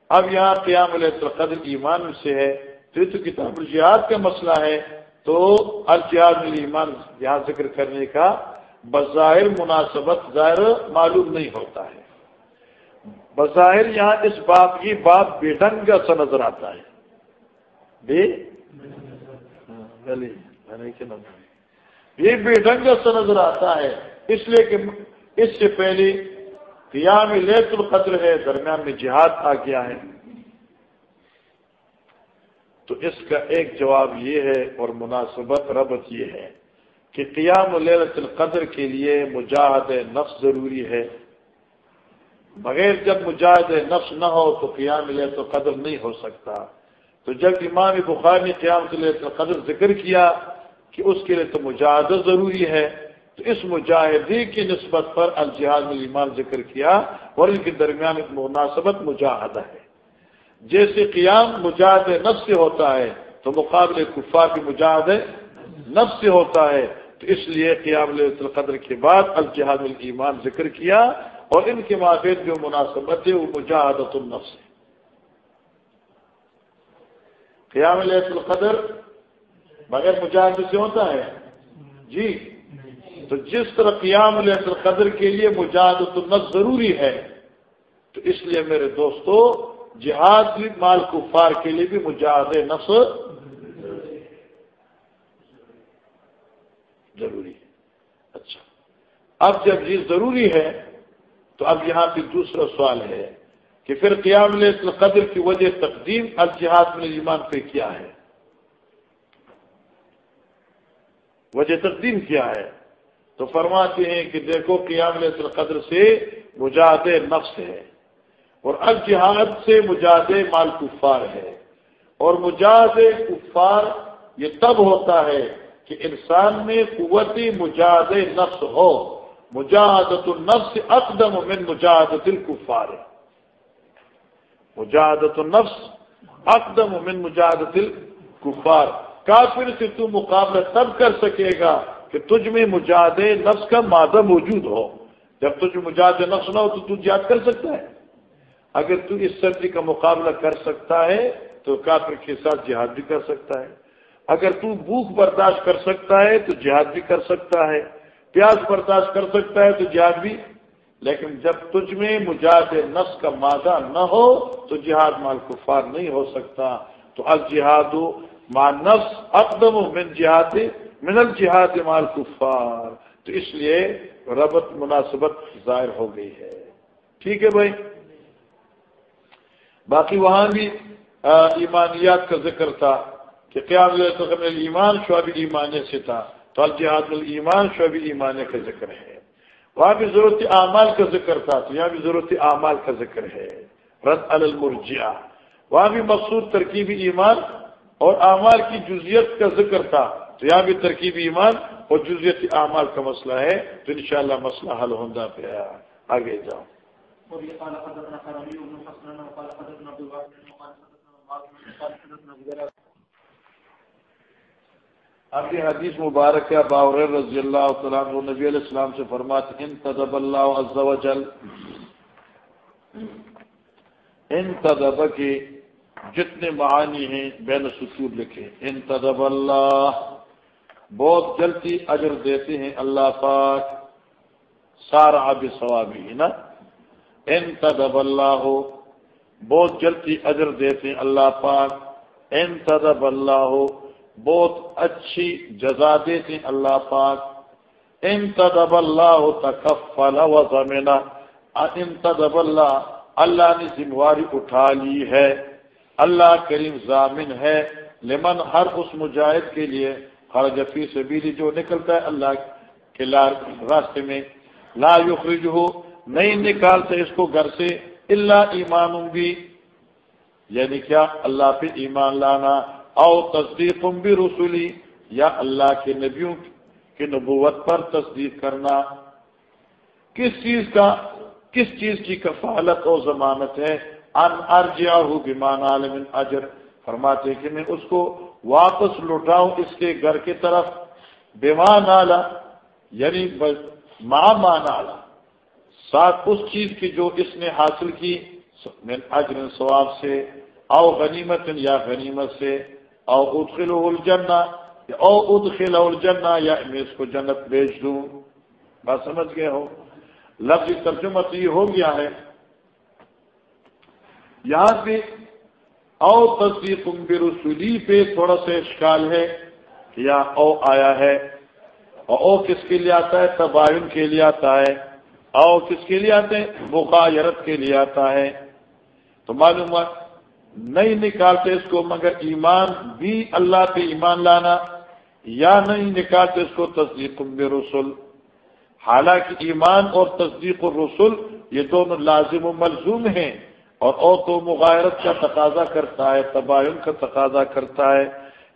اب یہاں قیام علیہ القدر ایمان سے ہے۔ تو تو کتاب الجہاد کا مسئلہ ہے۔ تو الجہاد ایمان یہاں ذکر کرنے کا بظاہر مناسبت ظاہر معلوم نہیں ہوتا ہے۔ بظاہر یہاں اس باپ کی باپ بے ڈنگ سا نظر آتا ہے۔ بے یعنی یہ بے ڈنگ سا نظر آتا ہے۔ اس لیے کہ اس سے پہلے قیام لیت القدر ہے، درمیان میں جہاد آ گیا ہے۔ تو اس کا ایک جواب یہ ہے اور مناسبت ربط یہ ہے کہ قیام لیلت القدر کے لیے مجاہد نفس ضروری ہے۔ بغیر جب مجاہد نفس نہ ہو تو قیام لیت القدر نہیں ہو سکتا۔ تو جب امام بخار نے قیام لیت القدر ذکر کیا کہ اس کے لیے تو مجاہدہ ضروری ہے۔ تو اس مجاہدی کی نسبت پر الجہاد ایمان ذکر کیا اور ان کے درمیان ایک مناسبت مجاہدہ ہے۔ جیسے قیام مجاہد نفس سے ہوتا ہے تو مقابل کفار کی مجاہد نفس سے ہوتا ہے۔ تو اس لیے قیام القدر کے بعد الجہاد المان ذکر کیا اور ان کے مابین جو مناسبت ہے وہ مجاہدت النفس ہے۔ قیام القدر بغیر مجاہد سے ہوتا ہے؟ جی۔ تو جس طرح قیام لیت القدر کے لیے مجاہد النفس ضروری ہے، تو اس لیے میرے دوستو، جہاد بھی مال کفار کے لیے بھی مجاہد نفس ضروری ہے۔ اچھا۔ اب جب یہ ضروری ہے، تو اب یہاں پہ دوسرا سوال ہے کہ پھر قیام القدر کی وجہ تقدیم الجہاد میں ایمان پہ کیا ہے؟ وجہ تقدیم کیا ہے؟ تو فرماتے ہیں کہ دیکھو قیام القدر سے مجاہد نفس ہے اور الجہاد سے مجاہد مال کفار ہے اور مجاہد کفار یہ تب ہوتا ہے کہ انسان میں قوتی مجاہد نفس ہو مجاہدت النفس اقدم من مجاہدت الکفار۔ مجاہدت النفس اقدم من مجاہدت الکفار۔ کافر سے تو مقابلہ تب کر سکے گا کہ تجھ میں مجاد نفس کا مادہ موجود ہو۔ جب تجھ مجاد نفس نہ ہو تو تو جہاد کر سکتا ہے۔ اگر تو اس سردی کا مقابلہ کر سکتا ہے تو کافر کے ساتھ جہاد بھی کر سکتا ہے۔ اگر تو بھوک برداشت کر سکتا ہے تو جہاد بھی کر سکتا ہے۔ پیاز برداشت کر سکتا ہے تو جہاد بھی۔ لیکن جب تجھ میں مجاد نفس کا مادہ نہ ہو تو جہاد مال کفار نہیں ہو سکتا۔ تو اب جہاد ماں نفس اقدم من جہاد من الجہاد مال کفار تو اس لیے ربط مناسبت ظاہر ہو گئی ہے۔ ٹھیک ہے بھائی؟ باقی وہاں بھی ایمانیات کا ذکر تھا کہ قیام ایمان شعب ایمان سے تھا، تو الجہاد المان شعب ایمان کا ذکر ہے۔ وہاں بھی ضرورت اعمال کا ذکر تھا، تو یہاں بھی ضرورت اعمال کا ذکر ہے۔ رد المرجیا وہاں بھی مقصود ترکیبی ایمان اور اعمال کی جزیت کا ذکر تھا۔ تو یہاں بھی ترکیب ایمان اور جزیت اعمال کا مسئلہ ہے تو انشاءاللہ مسئلہ حل ہوتا پہ آگے جاؤ اب یہ حدیث مبارک ہے باور رضی اللہ تعالیٰ نبی علیہ السلام سے فرماتے ان تدب اللہ عز و جل ان تدب کے جتنے معانی ہیں بین سطور لکھے ان تدب اللہ بہت جلدی اجر دیتے ہیں اللہ پاک، سارا اب ثوابی نا؟ ان تدب اللہ ہو بہت جلدی اجر دیتے ہیں اللہ پاک۔ ان تدب اللہ ہو بہت اچھی جزا دیتے ہیں اللہ پاک۔ ان تدب اللہ ہو تکفل و زمینا ان تدب اللہ اللہ نے ذمہ داری اٹھا لی ہے۔ اللہ کریم ضامن ہے۔ لمن ہر اس مجاہد کے لیے ہر جفی سے جو نکلتا ہے اللہ کے راستے میں. لا یخرج ہو نہیں نکالتے اس کو گھر سے اللہ ایمان بھی. یعنی کیا اللہ پہ ایمان لانا؟ او تصدیق بھی رسولی، یا اللہ کے نبیوں کی نبوت پر تصدیق کرنا. کس چیز کا کس چیز کی کفالت اور ضمانت ہے؟ ان ارجیا ہو بیمان عالم اجر. فرماتے کہ میں اس کو واپس لوٹاؤں اس کے گھر کی طرف بیمان آلہ یعنی ماں مان آلہ ساتھ اس چیز کی جو اس نے حاصل کی اجر ثواب سے، او غنیمت یا غنیمت سے، او ادخل الجنہ، او ادخل الجنہ، یا میں اس کو جنت بیچ دوں۔ بات سمجھ گئے ہو؟ لفظ ترجمہ تو یہ ہو گیا ہے۔ یہاں پہ او تصدیق برسولی پہ تھوڑا سا اشکال ہے یا او آیا ہے اور او کس کے لیے آتا ہے؟ تباین کے لیے آتا ہے۔ او کس کے لیے آتے ہیں بخایرت کے لیے آتا ہے۔ تو معلوم نہیں نکالتے اس کو مگر ایمان بھی اللہ پہ ایمان لانا یا نہیں نکالتے اس کو تصدیق رسول حالانکہ ایمان اور تصدیق الرسل یہ دونوں لازم و ملزوم ہیں۔ اور او تو مغایرت کا تقاضا کرتا ہے، تباین کا تقاضا کرتا ہے۔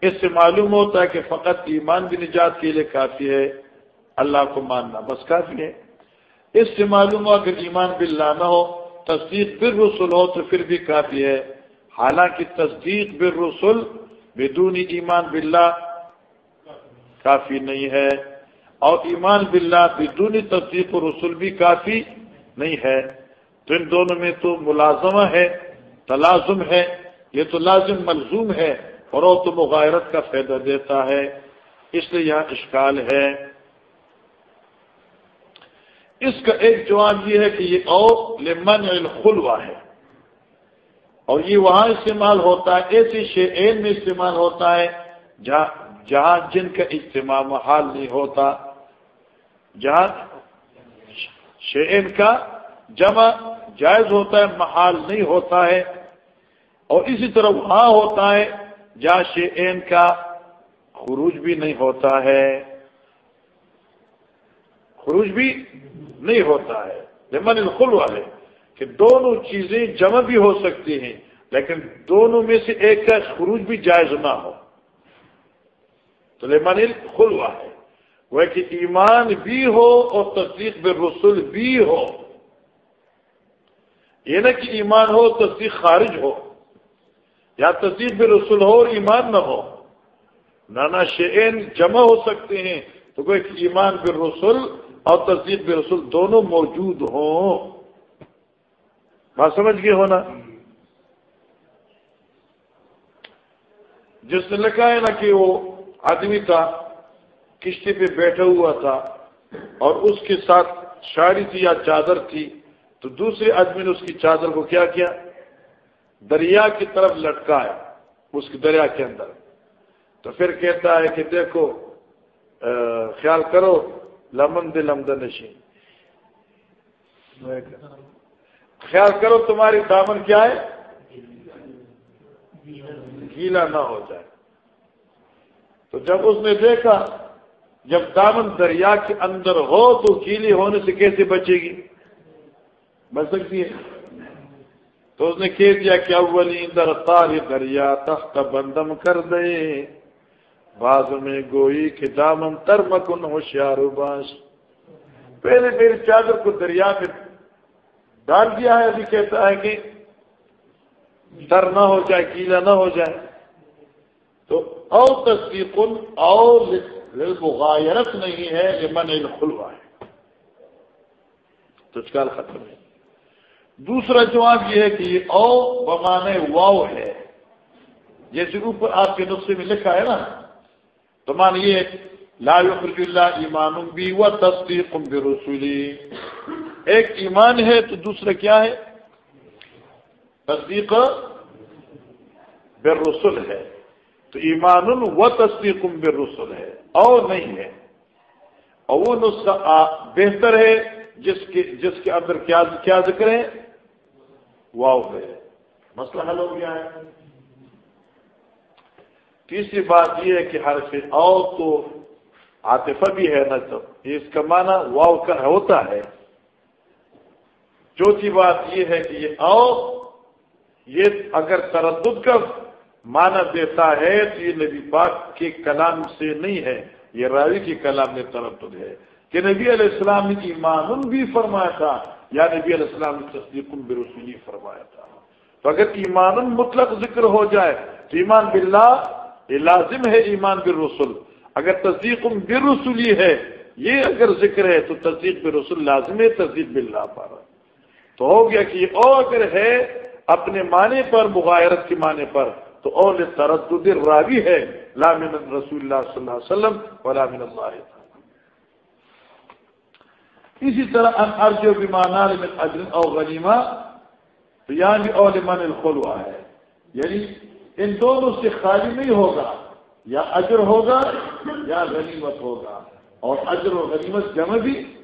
اس سے معلوم ہوتا ہے کہ فقط ایمان بھی نجات کے لیے کافی ہے۔ اللہ کو ماننا بس کافی ہے۔ اس سے معلوم ہو اگر ایمان باللہ نہ ہو، تصدیق بر رسول ہو تو پھر بھی کافی ہے۔ حالانکہ تصدیق بر رسول بدون ایمان باللہ کافی نہیں ہے۔ اور ایمان باللہ بدون تصدیق و رسول بھی کافی نہیں ہے۔ تو ان دونوں میں تو ملازمہ ہے، تلازم ہے، یہ تو لازم ملزوم ہے اور وہ تو مغائرت کا فائدہ دیتا ہے۔ اس لیے یہاں اشکال ہے۔ اس کا ایک جواب یہ ہے کہ یہ او لمن الخلوا ہے۔ اور یہ وہاں استعمال ہوتا ہے، ایسی شعین میں استعمال ہوتا ہے، جہاں جن کا اجتماع محال نہیں ہوتا، جہاں شعین کا جمع جائز ہوتا ہے، محال نہیں ہوتا ہے۔ اور اسی طرح وہاں ہوتا ہے، جہاں شعین کا خروج بھی نہیں ہوتا ہے۔ خروج بھی نہیں ہوتا ہے۔ لمن الخل والے کہ دونوں چیزیں جمع بھی ہو سکتی ہیں، لیکن دونوں میں سے ایک کا خروج بھی جائز نہ ہو۔ تو لمن الخلوا ہے۔ وہ کہ ایمان بھی ہو اور تصدیق بے رسول بھی ہو۔ یہ نہ کہ ایمان ہو، تصدیق خارج ہو، یا تصدیق بے رسول ہو اور ایمان نہ ہو۔ نانا شعین جمع ہو سکتے ہیں تو کوئی ایمان بر رسول اور تصدیق بے رسول دونوں موجود ہوں۔ بات سمجھ گئے ہونا جس نے لکھا ہے نا کہ وہ آدمی تھا، کشتی پہ بیٹھا ہوا تھا اور اس کے ساتھ شاعری تھی یا چادر تھی۔ تو دوسرے آدمی نے اس کی چادر کو کیا کیا؟ دریا کی طرف لٹکایا، اس کی دریا کے اندر۔ تو پھر کہتا ہے کہ دیکھو خیال کرو، لمن دل نشی خیال کرو تمہاری دامن کیا ہے؟ گیلا نہ ہو جائے۔ تو جب اس نے دیکھا، جب دامن دریا کے اندر ہو تو گیلی ہونے سے کیسے بچے گی؟ بچ سکتی ہے۔ تو اس نے کہہ دیا کہ اولی در تاری دریا تخت بندم کر دے۔ بعض میں گوئی کہ دامن تر مکن ہوشیار باش۔ پہلے میری چادر کو دریا میں ڈال دیا ہے۔ ابھی کہتا ہے کہ تر نہ ہو جائے، گیلا نہ ہو جائے۔ تو او تصدیق او غائرت نہیں ہے یہ من کھلوا ہے۔ تو چکال ختم ہے۔ دوسرا جواب یہ ہے کہ یہ او بمانے واؤ ہے۔ جیسے اوپر آپ کے نسخے میں لکھا ہے نا۔ تو مانیے لا یخرج اللہ ایمان بھی و تصدیق برسولی۔ ایک ایمان ہے تو دوسرا کیا ہے؟ تصدیق بالرسل ہے۔ تو ایمان و تصدیق بالرسل ہے۔ اور نہیں ہے۔ اور وہ نسخہ بہتر ہے، جس کے جس کے اندر کیا ذکر ہے؟ واؤ ہے۔ مسئلہ حل ہو گیا ہے۔ تیسری بات یہ ہے کہ ہر سے او تو عاطفہ بھی ہے نہ تو۔ اس کا معنی واؤ کا ہوتا ہے۔ چوتھی بات یہ ہے کہ یہ او یہ اگر تردد کا معنی دیتا ہے تو یہ نبی پاک کے کلام سے نہیں ہے۔ یہ راوی کے کلام میں تردد ہے۔ کہ نبی علیہ السلام نے ایمان بھی فرمایا تھا یا نبی علیہ السلام نے تصدیق برسولی فرمایا تھا۔ تو اگر ایمان مطلق ذکر ہو جائے تو ایمان باللہ، یہ لازم ہے ایمان بر رسول اگر تصدیق بر رسولی ہے، یہ اگر ذکر ہے تو تصدیق بر رسول لازم ہے، تصدیق بلّہ پر۔ تو ہو گیا کہ یہ او اگر ہے اپنے معنی پر، مغایرت کے معنی پر، تو اول تردد راوی ہے۔ لامن رسول اللہ صلی اللہ علیہ وسلم و لامن اللہ اسی طرح ان ارج و اجر او غنیمہ تو یہاں بھی من الخلوا ہے۔ یعنی ان دونوں سے خالی نہیں ہوگا، یا اجر ہوگا یا غنیمت ہوگا۔ اور اجر و غنیمت جمع بھی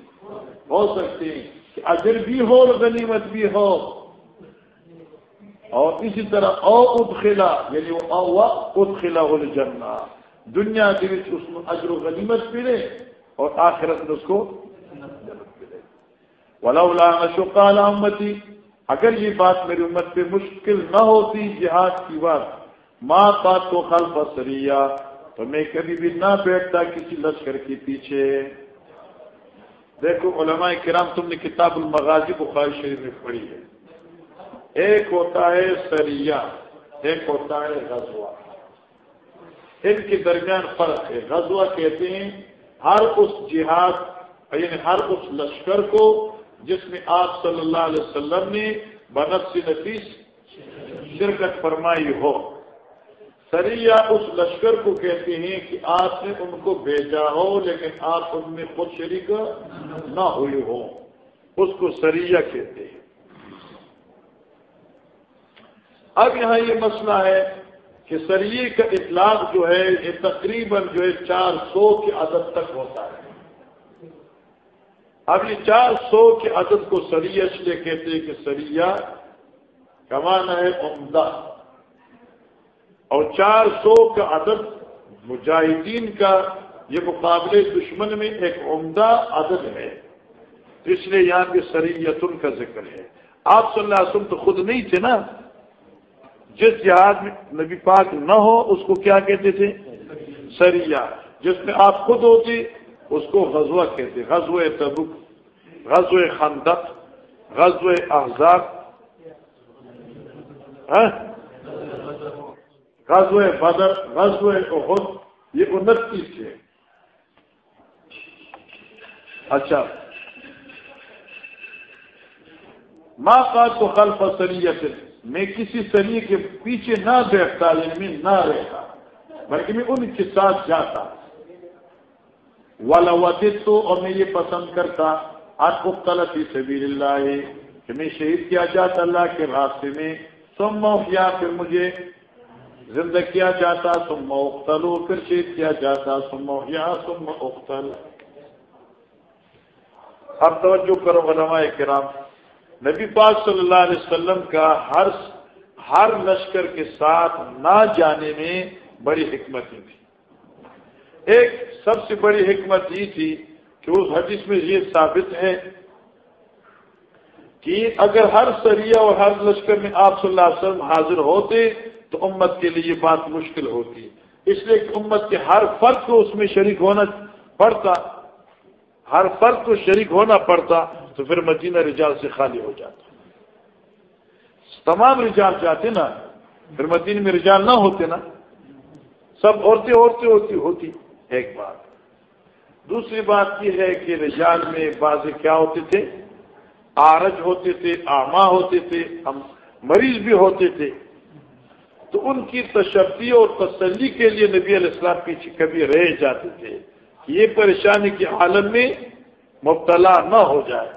ہو سکتے ہیں کہ اجر بھی ہو اور غنیمت بھی ہو۔ اور اسی طرح او ادخلا یعنی وہ ادخلا ہو جننا دنیا کے اس میں اجر و غنیمت ملے اور آخرت میں اس کو ولا شکال امتی اگر یہ بات میری امت پہ مشکل نہ ہوتی جہاد کی بات ماں کا تو خلف سریا، تو میں کبھی بھی نہ بیٹھتا کسی لشکر کے پیچھے۔ دیکھو، علماء کرام تم نے کتاب المغازی بخاری شریف میں پڑھی ہے۔ ایک ہوتا ہے سریا، ایک ہوتا ہے غزوہ۔ ان کے درمیان فرق ہے۔ غزوہ کہتے ہیں، ہر اس جہاد یعنی ہر اس لشکر کو جس میں آپ صلی اللہ علیہ وسلم نے بنفسی نفیس شرکت فرمائی ہو۔ سریا اس لشکر کو کہتے ہیں کہ آپ نے ان کو بھیجا ہو، لیکن آپ ان میں خود شریک نہ ہوئی ہو۔ اس کو سریا کہتے ہیں۔ اب یہاں یہ مسئلہ ہے کہ سریے کا اطلاق جو ہے، یہ تقریباً جو ہے چار سو کے عدد تک ہوتا ہے۔ اب یہ چار سو کے عدد کو سریہ اس لیے کہتے ہیں کہ سریہ کمانا ہے؟ عمدہ. اور چار سو کا عدد مجاہدین کا یہ مقابلے دشمن میں ایک عمدہ عدد ہے. اس لیے یہاں پہ سریتن کا ذکر ہے. آپ صلی اللہ علیہ وسلم تو خود نہیں تھے نا؟ جس جہاد میں نبی پاک نہ ہو، اس کو کیا کہتے تھے؟ سریا جس میں آپ خود ہوتے، اس کو غزوہ کہتے غزو تبک غزو خندق غزو احزاب غزو بدر غزو احد، یہ انتیس ہے اچھا۔ ماں کا تو خلف سریت میں کسی سری کے پیچھے نہ بیٹھتا یعنی میں نہ رہتا، بلکہ میں ان کے ساتھ جاتا۔ والا تو اور میں یہ پسند کرتا۔ آج کو فی سبیل اللہ کہ میں شہید کیا جاتا اللہ کے راستے میں سم یا پھر مجھے زندہ کیا جاتا سم اختل پھر شہید کیا جاتا سم یا سم اختل اب توجہ کرو علماء کرام، نبی پاک صلی اللہ علیہ وسلم کا ہر ہر لشکر کے ساتھ نہ جانے میں بڑی حکمت تھی۔ ایک سب سے بڑی حکمت یہ تھی کہ اس حدیث میں یہ ثابت ہے کہ اگر ہر سریہ اور ہر لشکر میں آپ صلی اللہ علیہ وسلم حاضر ہوتے تو امت کے لیے یہ بات مشکل ہوتی۔ اس لیے کہ امت کے ہر فرد کو اس میں شریک ہونا پڑتا۔ ہر فرد کو شریک ہونا پڑتا تو پھر مدینہ رجال سے خالی ہو جاتا۔ تمام رجال جاتے نا، پھر مدینہ میں رجال نہ ہوتے نا۔ سب عورتیں عورتیں ہوتی ہوتی۔ ایک بات۔ دوسری بات یہ ہے کہ رجال میں بعض کیا ہوتے تھے؟ آرج ہوتے تھے، آما ہوتے تھے، ہم مریض بھی ہوتے تھے۔ تو ان کی تشفی اور تسلی کے لیے نبی علیہ السلام پیچھے کبھی رہ جاتے تھے یہ پریشانی کے عالم میں مبتلا نہ ہو جائے۔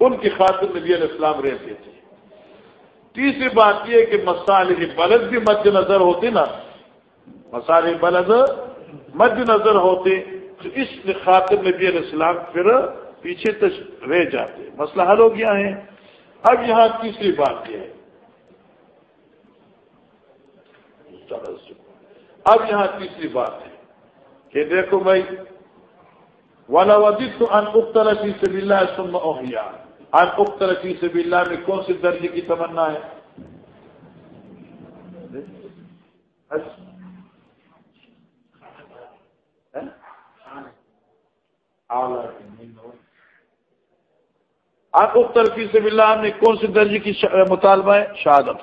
ان کی خاطر نبی علیہ السلام رہتے تھے۔ تیسری بات یہ کہ مسالے بلد بھی مد نظر ہوتے نا۔ مسالے بلد مد نظر ہوتے۔ تو اس خاطر نبی علیہ السلام پھر پیچھے تک رہ جاتے مسئلہ حل ہو گیا ہے۔ اب یہاں تیسری بات یہ ہے۔ اب یہاں تیسری بات ہے کہ دیکھو بھائی والا وزید تو ان اختر فی سبیل اللہ سم اوہیا ان اختر فی سبیل اللہ میں کون سے درجے کی تمنا ہے؟ آپ اختر فی سبیل اللہ میں کون سے درجے کی مطالبہ ہے؟ شہادت۔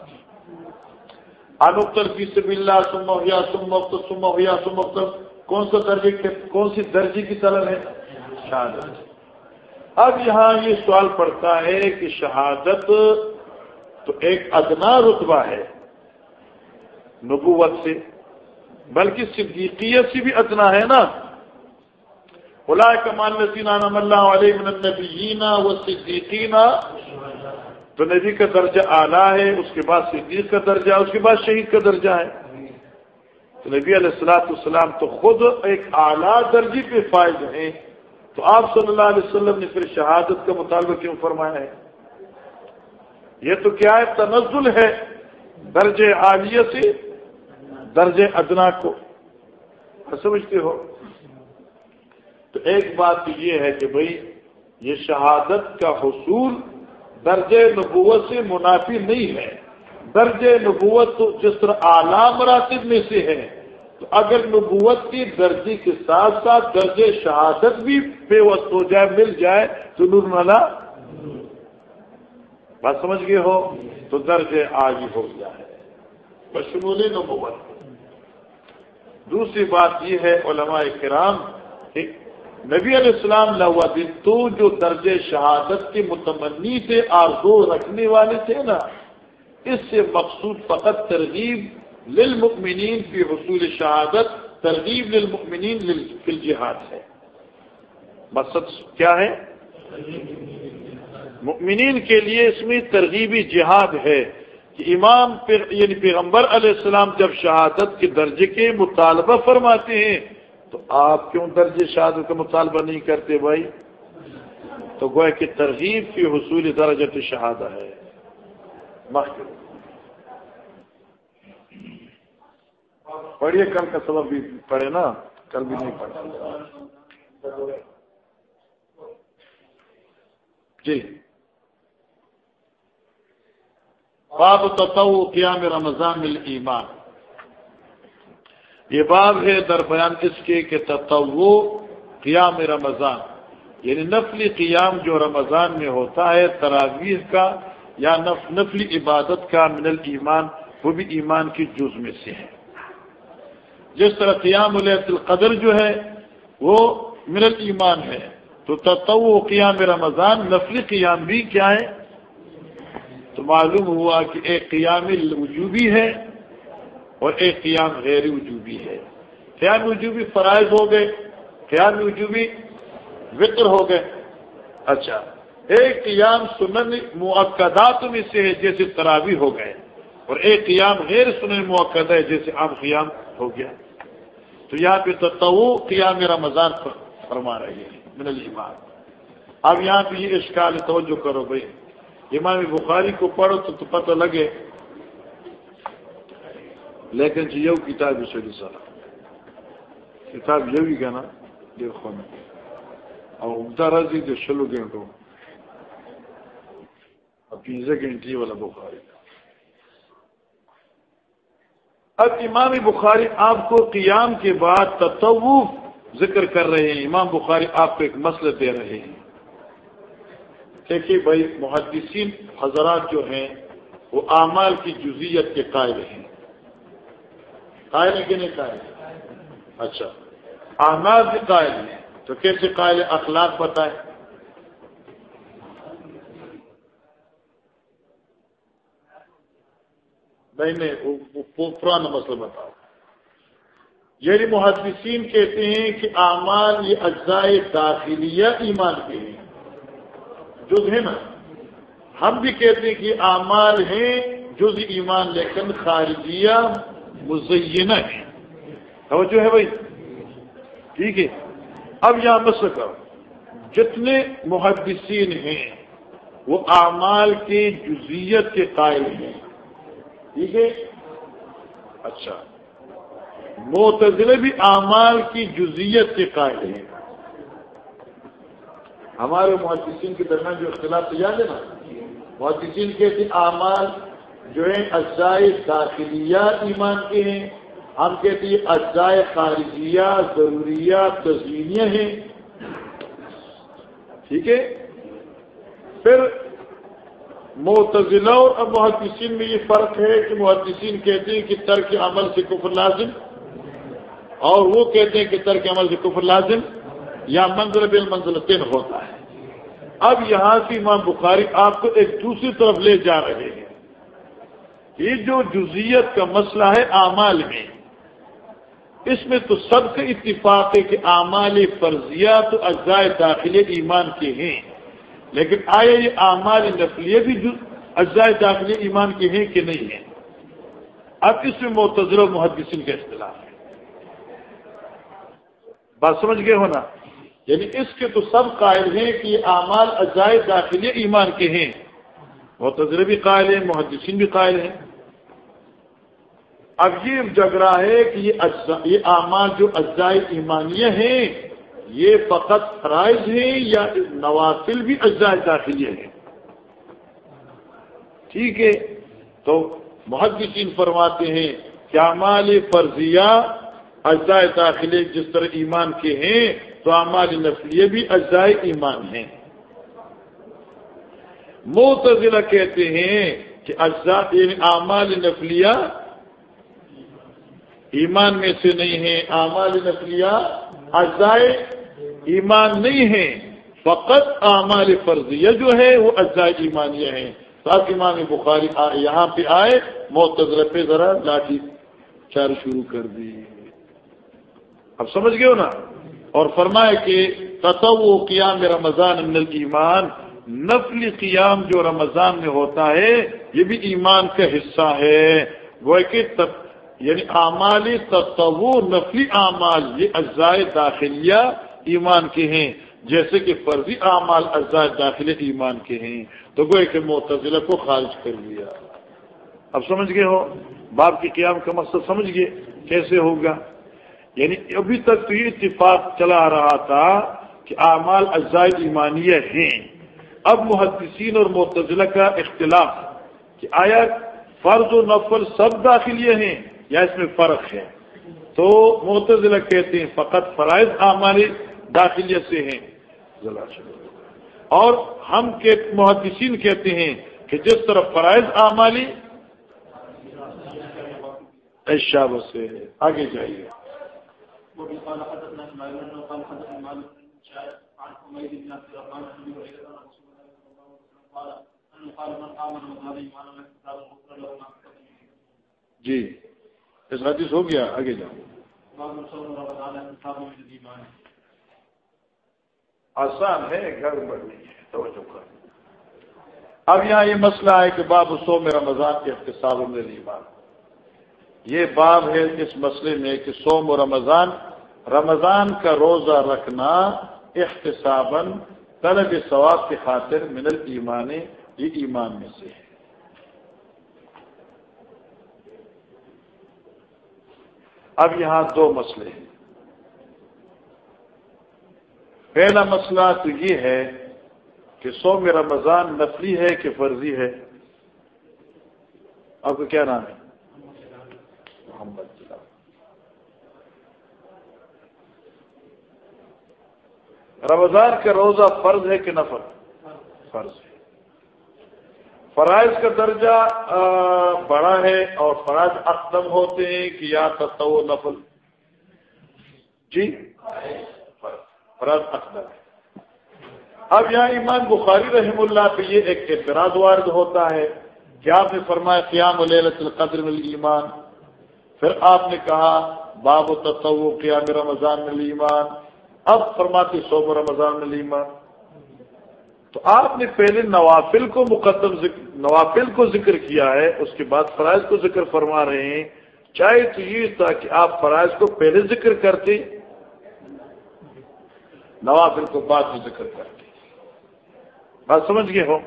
ان اختر فی سبیل اللہ سم اوہیا سم اختر سم اوہیا سم اختر کون سا درجے کون سی درجے کی طلب ہے؟ شہادت۔ اب یہاں یہ سوال پڑتا ہے کہ شہادت تو ایک ادنا رتبہ ہے، نبوت سے، بلکہ صدیقیت سے بھی ادنا ہے نا۔ بلا کمان نسین اللہ علیہ و صدیقینہ تو نبی کا درجہ اعلیٰ ہے، اس کے بعد صدیق کا درجہ اس کے بعد شہید کا درجہ ہے۔ تو نبی علیہ السلاۃ السلام تو خود ایک اعلیٰ درجے پہ فائز ہیں۔ تو آپ صلی اللہ علیہ وسلم نے پھر شہادت کا مطالبہ کیوں فرمایا ہے؟ یہ تو کیا ہے؟ تنزل ہے درج عالیہ سے درج ادنا کو۔ ہاں، سمجھتے ہو؟ تو ایک بات یہ ہے کہ بھائی یہ شہادت کا حصول درج نبوت سے منافی نہیں ہے۔ درج نبوت تو جس طرح اعلیٰ مراتب میں سے ہے، تو اگر نبوت کی درجی کے ساتھ ساتھ درجے شہادت بھی بے وقت ہو جائے، مل جائے، تو نور ملا بات سمجھ گئے ہو؟ تو درجے آج ہو جائے بشمول نبوت۔ دوسری بات یہ ہے، علماء کرام نبی علیہ السلام دن تو جو درج شہادت کے متمنی سے آرزو رکھنے والے تھے نا، اس سے مقصود فقط ترغیب للمؤمنین فی حصول شہادت، ترغیب للمؤمنین فی الجہاد ہے۔ مقصد کیا ہے؟ مؤمنین کے لیے اس میں ترغیبی جہاد ہے کہ امام یعنی پیغمبر علیہ السلام جب شہادت کے درجے کے مطالبہ فرماتے ہیں تو آپ کیوں درجے شہادت کا مطالبہ نہیں کرتے بھائی؟ تو گویا کہ ترغیب کی حصول درجت شہادہ ہے۔ پڑھیے کل کا سبب بھی پڑھے نا، کل بھی نہیں پڑھا جی۔ باب تتو قیام رمضان ایمان یہ باب ہے در بیان اس کے کہ تتو قیام رمضان یعنی نفلی قیام جو رمضان میں ہوتا ہے تراویح کا یا نفلی عبادت کا من الایمان، وہ بھی ایمان کی جز میں سے ہے۔ جس طرح قیام الت القدر جو ہے، وہ من الایمان ہے۔ تو تتو قیام رمضان نفلی قیام بھی کیا ہے؟ تو معلوم ہوا کہ ایک قیام وجوبی ہے۔ اور ایک قیام غیر وجوبی ہے۔ قیام وجوبی فرائض ہو گئے، قیام وجوبی وطر ہو گئے۔ اچھا ایک قیام سنن معقدات میں سے ہے جیسے تراوی ہو گئے، اور ایک قیام غیر سنن موقع ہے جیسے عام قیام ہو گیا۔ تو یہاں پہ تو قیام رمضان فرما رہی ہے، من الایمان۔ اب یہاں پہ یہ اشکال توجہ کرو بھائی، امام بخاری کو پڑھو تو تو پتہ لگے لیکن جی یو کتاب سوری سر. کتاب یو ہی نا دیکھو نا اور اگتا رضی جو شلو گھنٹوں اور پینزے گھنٹی والا بخاری. اب امام بخاری آپ کو قیام کے بعد تصوف ذکر کر رہے ہیں۔ امام بخاری آپ کو ایک مسئلہ دے رہے ہیں۔ دیکھیے بھائی محدثین حضرات جو ہیں، وہ اعمال کی جزیت کے قائل ہیں۔ قائل ہیں کہ نہیں قائل اچھا۔ اعمال بھی قائل ہیں۔ تو کیسے قائل اخلاق بتائے نہیں نہیں، وہ پرانا مسئلہ بتاؤ۔ یعنی محدثین کہتے ہیں کہ اعمال یہ اجزائے داخلیہ ایمان کے ہیں۔ جز ہے نا۔ ہم بھی کہتے ہیں کہ اعمال ہیں جز ایمان، لیکن خارجیہ مزینہ ہے۔ توجہ ہے بھائی۔ ٹھیک ہے۔ اب یہاں بس کرو جتنے محدثین ہیں، وہ اعمال کے جزیت کے قائل ہیں۔ ٹھیک ہے۔ اچھا۔ معتزلے بھی اعمال کی جزیت کے قائل ہیں۔ ہمارے محدثین کے درمیان جو اختلاف تو یاد ہے نا؟ محدثین کے اعمال جو ہیں اجزائے داخلیہ ایمان کے ہیں، ہم کہتے ہیں اجزائے خارجیہ ضروریہ تزینیہ ہیں۔ ٹھیک ہے؟ پھر معتزلہ اور محدثین میں یہ فرق ہے کہ محدثین کہتے ہیں کہ ترک عمل سے کفر لازم، اور وہ کہتے ہیں کہ ترک عمل سے کفر لازم، یا منزل بل منزل تین ہوتا ہے۔ اب یہاں سے امام بخاری آپ کو ایک دوسری طرف لے جا رہے ہیں۔ یہ جو جزیت کا مسئلہ ہے اعمال میں، اس میں تو سب سے اتفاق ہے کہ اعمال فرضیہ تو اجزائے داخلے ایمان کے ہیں، لیکن آیا یہ اعمال نفلیہ بھی اجزائے داخلے ایمان کے ہیں کہ نہیں ہیں؟ اب اس میں معتظر و محدثین کا اختلاف ہے۔ بات سمجھ گئے ہونا یعنی اس کے تو سب قائل ہیں کہ یہ اعمال اجائے داخلی ایمان کے ہیں۔ محتضر بھی قائل ہیں، محدثین بھی قائل ہیں۔ اب یہ جگ ہے کہ یہ اعمال جو اجزائے ایمانیہ ہیں، یہ فقط فرائض ہیں یا نوافل بھی اجزائے داخلیہ ہیں؟ ٹھیک ہے۔ تو محدثین فرماتے ہیں کہ اعمال فرضیہ اجزائے داخلے جس طرح ایمان کے ہیں، تو اعمال نفلیہ بھی اجزائے ایمان ہیں۔ موتزلہ کہتے ہیں کہ اجزاء یعنی اعمال نفلیہ ایمان میں سے نہیں ہیں، اعمال نفلیہ اجزائے ایمان نہیں ہیں۔ فقط اعمال فرضیہ جو ہے وہ اجزائے ایمانیہ ہیں۔ تاکہ امام بخاری یہاں پہ آئے موتزلہ پہ ذرا لاٹھی چار شروع کر دی۔ اب سمجھ گئے ہو نا؟ اور فرمائے کہ تصو قیام رمضان من ایمان نفلی قیام جو رمضان میں ہوتا ہے، یہ بھی ایمان کا حصہ ہے۔ وہ کہ یعنی اعمالی تصور نفلی اعمال، یہ اجزائے داخلیہ ایمان کے ہیں۔ جیسے کہ فرضی اعمال اجزائے داخل ایمان کے ہیں۔ تو گوئے کہ معتزلہ کو خارج کر لیا۔ اب سمجھ گئے ہو؟ باپ کی قیام کا مقصد سمجھ گئے؟ کیسے ہوگا؟ یعنی ابھی تک تو یہ اتفاق چلا رہا تھا کہ اعمال اجزائے ایمانیہ ہیں۔ اب محدثین اور معتزلہ کا اختلاف کہ آیا فرض و نفل سب داخلیے ہیں یا اس میں فرق ہے؟ تو معتزلہ کہتے ہیں فقط فرائض اعمال داخلیت سے ہیں۔ اور ہم کے محدثین کہتے ہیں کہ جس طرح فرائض اعمالی شاب سے آگے جائیے۔ جی اس حدیث ہو گیا، آگے جاؤ۔ آسان ہے، گھر بڑھ نہیں ہے، توجہ کر۔ اب یہاں یہ مسئلہ ہے کہ باب سو میں رمضان کے اختصاب میں ایمان یہ باب ہے اس مسئلے میں کہ سوم و رمضان رمضان کا روزہ رکھنا احتساباً طلب ثواب کی خاطر من ایمان یہ ایمان میں سے ہے۔ اب یہاں دو مسئلے ہیں۔ پہلا مسئلہ تو یہ ہے کہ سو میں رمضان نفلی ہے کہ فرضی ہے؟ آپ کو کیا نام ہے؟ محمد رمضان کا روزہ فرض ہے کہ نفل؟ فرض ہے۔ فرائض کا درجہ بڑا ہے اور فرائض اقدم ہوتے ہیں کہ یا تو نفل۔ جی؟ فرائض اقدم۔ ہے اب یہاں ایمان بخاری رحم اللہ پہ یہ ایک اعتراض وارد ہوتا ہے۔ کہ آپ نے فرمایا قیام لیلت القدر میں ایمان پھر آپ نے کہا باب و تصو قیام رمضان میں ایمان اب فرماتی سوم رمضان میں ایمان تو آپ نے پہلے نوافل کو مقدم ذکر نوافل کو ذکر کیا ہے، اس کے بعد فرائض کو ذکر فرما رہے ہیں۔ چاہے تو یہ تھا کہ آپ فرائض کو پہلے ذکر کرتے، نوافل کو بعد میں ذکر کرتے۔ بات سمجھ گئے ہو؟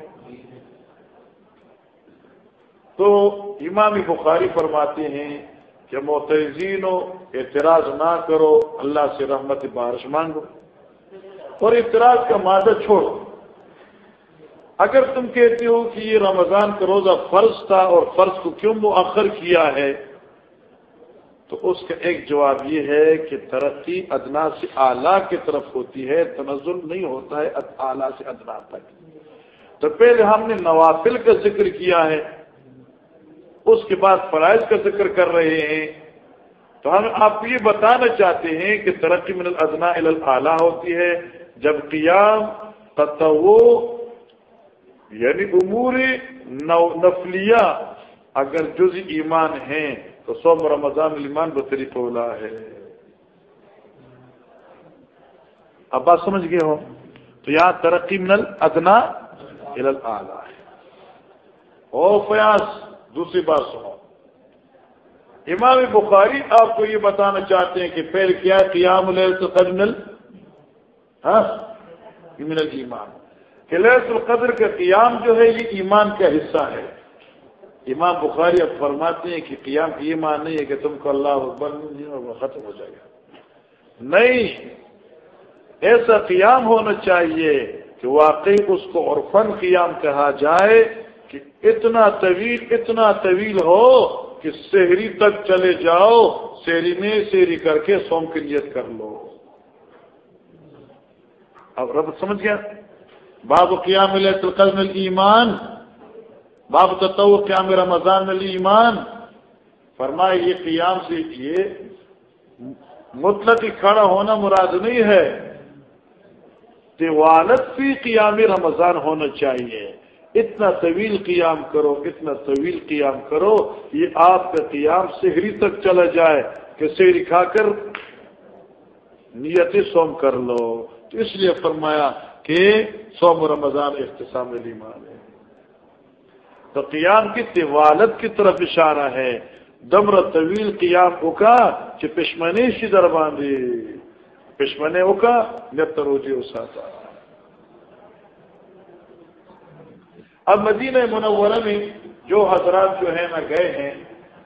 تو امام بخاری فرماتے ہیں کہ معتزین ہو اعتراض نہ کرو، اللہ سے رحمت بارش مانگو۔ اور اعتراض کا مادہ چھوڑو۔ اگر تم کہتے ہو کہ یہ رمضان کا روزہ فرض تھا اور فرض کو کیوں مؤخر کیا ہے، تو اس کا ایک جواب یہ ہے کہ ترقی ادنا سے اعلیٰ کی طرف ہوتی ہے، تنزل نہیں ہوتا ہے اعلیٰ سے ادنا تک۔ تو پہلے ہم نے نوافل کا ذکر کیا ہے۔ اس کے بعد فرائض کا ذکر کر رہے ہیں۔ تو ہم آپ کو یہ بتانا چاہتے ہیں کہ ترقی من الادنا اعلیٰ ہوتی ہے۔ جب قیام تتو یعنی امور نفلیہ، اگر جز ایمان ہیں، تو سو رمضان ایمان بطری پولا ہے۔ اب بات سمجھ گئے ہو؟ تو یہاں ترقی من ادنا اعلیٰ ہے۔ او فیاس دوسری بات سنو۔ امام بخاری آپ کو یہ بتانا چاہتے ہیں کہ پہلے کیا قیام القدمل ہاں؟ من ایمان کہ لیس القدر کا قیام جو ہے، یہ ایمان کا حصہ ہے۔ امام بخاری اب فرماتے ہیں کہ قیام کی ایمان نہیں ہے کہ تم کو اللہ اکبر ختم ہو جائے گا۔ نہیں، ایسا قیام ہونا چاہیے کہ واقعی اس کو عرفن قیام کہا جائے۔ کہ اتنا طویل اتنا طویل ہو کہ شہری تک چلے جاؤ شہری میں شہری کر کے سوم کی نیت کر لو۔ اب رب سمجھ گیا؟ باب قیام القدم ایمان باب تو قیام رمضان مل ایمان فرمائے یہ قیام سے یہ مطلق کھڑا ہونا مراد نہیں ہے۔ دیوالت بھی قیام رمضان ہونا چاہیے۔ اتنا طویل قیام کرو، اتنا طویل قیام کرو، یہ آپ کا قیام شہری تک چلا جائے کہ شہری کھا کر نیت سوم کر لو۔ تو اس لیے فرمایا کہ سوم رمضان اختصام ایمان ہے۔ تو قیام کی طوالت کی طرف اشارہ ہے۔ دمر طویل قیام اکا کہ پشمنی سی در باندھی پشمنے اکا نت روزی اساتا۔ اب مدینہ منورہ میں جو حضرات جو ہیں نہ گئے ہیں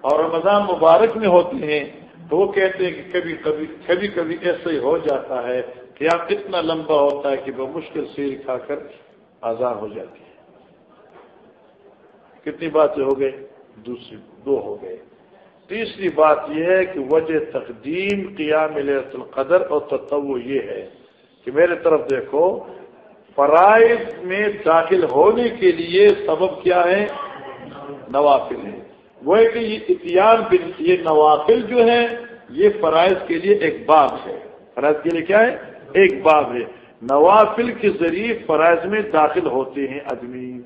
اور رمضان مبارک میں ہوتے ہیں، تو وہ کہتے ہیں کہ کبھی کبھی کبھی کبھی ایسا ہی ہو جاتا ہے کہ آپ کتنا لمبا ہوتا ہے کہ وہ مشکل سیر کھا کر آزاد ہو جاتی ہے۔ کتنی باتیں ہو گئے دوسری دو ہو گئے۔ تیسری بات یہ ہے کہ وجہ تقدیم قیام لیلت القدر اور تتو یہ ہے کہ میرے طرف دیکھو فرائض میں داخل ہونے کے لیے سبب کیا ہے نوافل ہے وہ کہ یہ اتیان یہ نوافل جو ہے یہ فرائض کے لیے ایک باب ہے۔ فرائض کے لیے کیا ہے؟ ایک باب ہے۔ نوافل کے ذریعے فرائض میں داخل ہوتے ہیں آدمی۔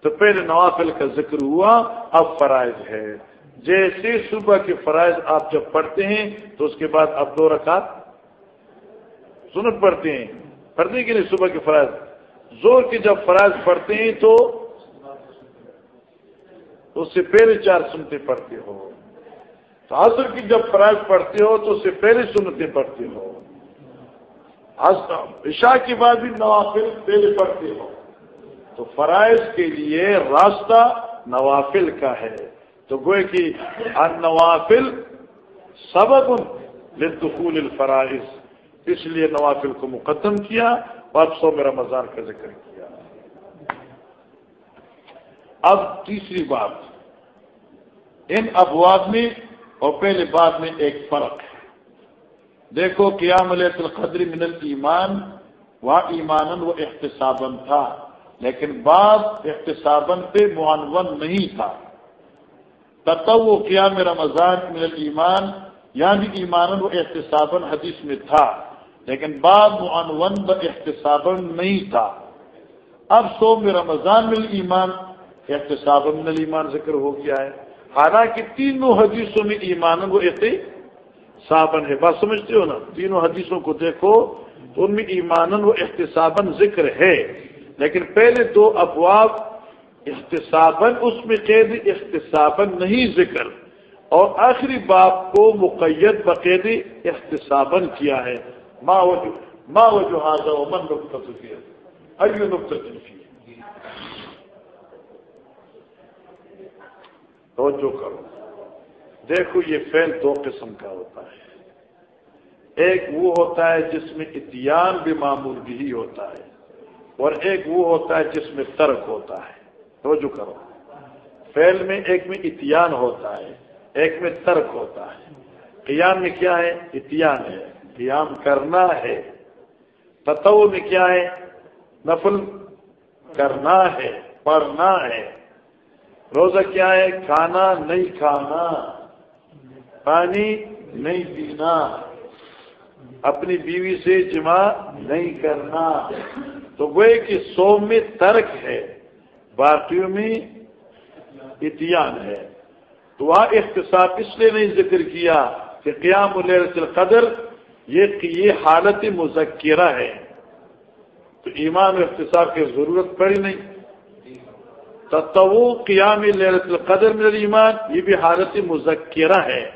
تو پہلے نوافل کا ذکر ہوا، اب فرائض ہے۔ جیسے صبح کے فرائض آپ جب پڑھتے ہیں، تو اس کے بعد اب دو رکعت سنت پڑھتے ہیں۔ پڑھنے کے لیے صبح کے فرائض۔ زور کے جب فرائض پڑھتے ہیں تو اس سے پہلے چار سنتے پڑھتے ہو۔ تو عصر کی جب فرائض پڑھتے ہو تو اس سے پہلے سنتے پڑھتے ہو۔ عشاء کے بعد بھی نوافل پہلے پڑھتے ہو۔ تو فرائض کے لیے راستہ نوافل کا ہے۔ تو گوئے کہ نوافل سبق لدخول الفرائض۔ اس لیے نوافل کو مقدم کیا اور سو میرا کا ذکر کیا۔ اب تیسری بات۔ ان ابواب میں اور پہلے بعد میں ایک فرق ہے۔ دیکھو قیام علیہ القدر من الایمان و ایمان و احتسابن تھا، لیکن بعض احتسابن پہ معنون نہیں تھا۔ تتو قیام رمضان من الایمان یعنی ایمان و احتسابن حدیث میں تھا۔ لیکن بعد معنون ب احتسابن نہیں تھا۔ اب سو میں رمضان میں ایمان احتساب من الایمان ذکر ہو گیا ہے۔ حالانکہ تینوں حدیثوں میں ایمان و احتسابن ہے۔ بات سمجھتے ہو نا؟ تینوں حدیثوں کو دیکھو تو ان میں ایمان و احتسابن ذکر ہے۔ لیکن پہلے دو ابواب اختصاباً اس میں قید اختصاباً نہیں ذکر۔ اور آخری باپ کو مقید بقید اختصاباً کیا ہے۔ ماں وجہ ماں وجہ حاضر و من نقطہ کیا ایو نقطہ کی توجہ کرو. دیکھو، یہ فیل دو قسم کا ہوتا ہے۔ ایک وہ ہوتا ہے جس میں اتیان بھی معمول بھی ہوتا ہے، اور ایک وہ ہوتا ہے جس میں ترک ہوتا ہے۔ توجہ کرو۔ فیل میں ایک میں اتیان ہوتا ہے، ایک میں ترک ہوتا ہے۔ قیام میں کیا ہے؟ اتیان ہے۔ قیام کرنا ہے۔ تتو میں کیا ہے؟ نفل کرنا ہے، پڑھنا ہے۔ روزہ کیا ہے؟ کھانا نہیں کھانا۔ پانی نہیں پینا۔ اپنی بیوی سے جمع نہیں کرنا۔ تو وہ کہ سو میں ترک ہے، باقیوں میں اتیان ہے۔ تو وہاں اختصاص اس لیے نہیں ذکر کیا کہ قیام القدر یہ یہ حالت مذکرہ ہے۔ تو ایمان و اختصاب کی ضرورت پڑی نہیں۔ تو قیام لہرت القدر میں ایمان یہ بھی حالت مذکرہ ہے۔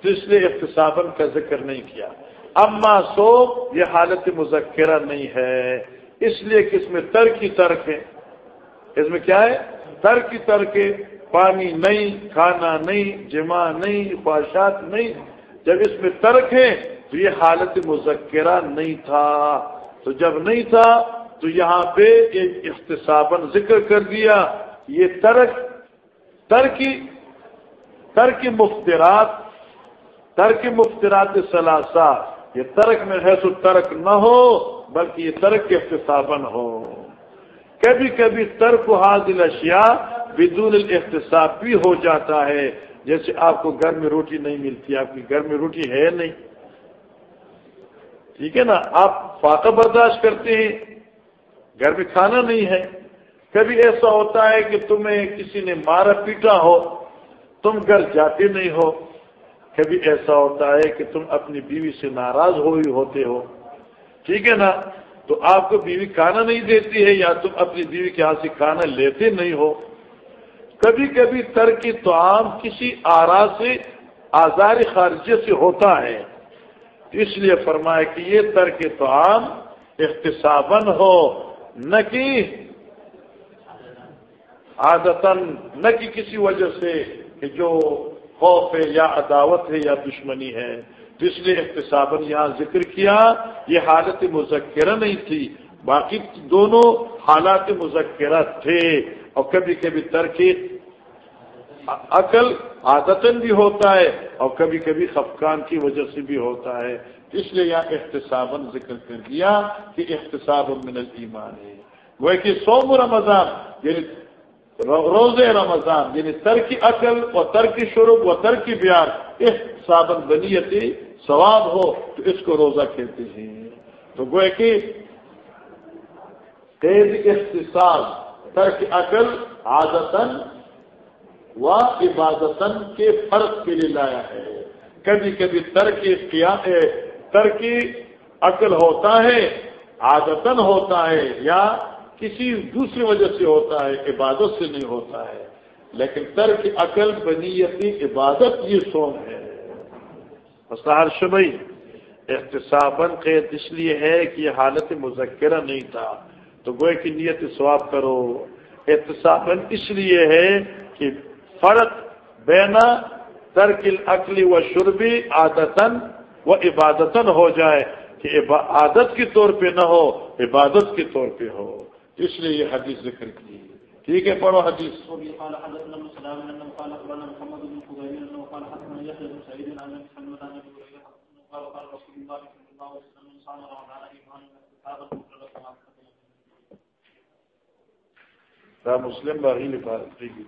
تو اس لیے اختصابن کا ذکر نہیں کیا۔ اما سو یہ حالت مذکرہ نہیں ہے۔ اس لیے کہ اس میں ترک ہی ترک ہے۔ اس میں کیا ہے؟ تر کی تر کے پانی نہیں، کھانا نہیں، جمع نہیں، خواہشات نہیں۔ جب اس میں ترک ہے تو یہ حالت مذکرہ نہیں تھا۔ تو جب نہیں تھا، تو یہاں پہ ایک اختصاباً ذکر کر دیا۔ یہ ترک ترکی ترک مفترات ترک مفترات ثلاثہ۔ یہ ترک میں ہے، تو ترک نہ ہو، بلکہ یہ ترک کے اختصابن ہو۔ کبھی کبھی ترک حاضل اشیاء بدون الاختصاب بھی ہو جاتا ہے۔ جیسے آپ کو گھر میں روٹی نہیں ملتی، آپ کی گھر میں روٹی ہے نہیں۔ ٹھیک ہے نا، آپ فاقہ برداشت کرتے ہیں، گھر میں کھانا نہیں ہے۔ کبھی ایسا ہوتا ہے کہ تمہیں کسی نے مارا، پیٹا ہو، تم گھر جاتے نہیں ہو۔ کبھی ایسا ہوتا ہے کہ تم اپنی بیوی سے ناراض ہوئی ہوتے ہو۔ ٹھیک ہے نا، تو آپ کو بیوی کھانا نہیں دیتی ہے یا تم اپنی بیوی کے ہاتھ سے کھانا لیتے نہیں ہو۔ کبھی کبھی ترکی تو عام کسی آرا سے، آزار خارجے سے ہوتا ہے۔ اس لیے فرمایا کہ یہ ترک تو عام اختصابن ہو، نہ کہ عادتن نہ کہ کسی وجہ سے کہ جو خوف ہے یا عداوت ہے یا دشمنی ہے۔ تو اس لیے اختصابن یہاں ذکر کیا، یہ حالت مذکرہ نہیں تھی۔ باقی دونوں حالات مذکرہ تھے۔ اور کبھی کبھی ترکی عقل عادتن بھی ہوتا ہے اور کبھی کبھی خفقان کی وجہ سے بھی ہوتا ہے۔ اس لیے یہاں احتساباً ذکر کر دیا کہ احتساب من الایمان ہے۔ وہ کہ سوم رمضان یعنی روز رمضان یعنی ترکی عقل اور ترکی شروع و ترکی بیان احتساب بنیتی ثواب ہو تو اس کو روزہ کہتے ہیں۔ تو گوئے کہ قید احتساب، ترک عقل عادتن و عبادتن کے فرق کے لیے لایا ہے۔ کبھی کبھی ترک ترکی عقل ہوتا ہے عادتن ہوتا ہے، یا کسی دوسری وجہ سے ہوتا ہے، عبادت سے نہیں ہوتا ہے۔ لیکن ترک عقل، بنیتی عبادت یہ سوم ہے۔ مسار شبئی احتسابن قید اس لیے ہے کہ یہ حالت مذکرہ نہیں تھا۔ تو گوئے کی نیت سواب کرو۔ احتسابن اس لیے ہے کہ فرق بینا ترک العقلی و شربی عادتن و عبادتن ہو جائے کہ عادت کے طور پہ نہ ہو عبادت کے طور پہ ہو۔ اس لیے یہ حدیث ذکر کی ٹھیک ہے پڑھو حدیث۔ مسلم باغی لکھا ٹھیک ہے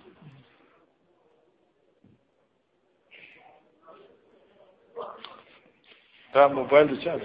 موبائل چارج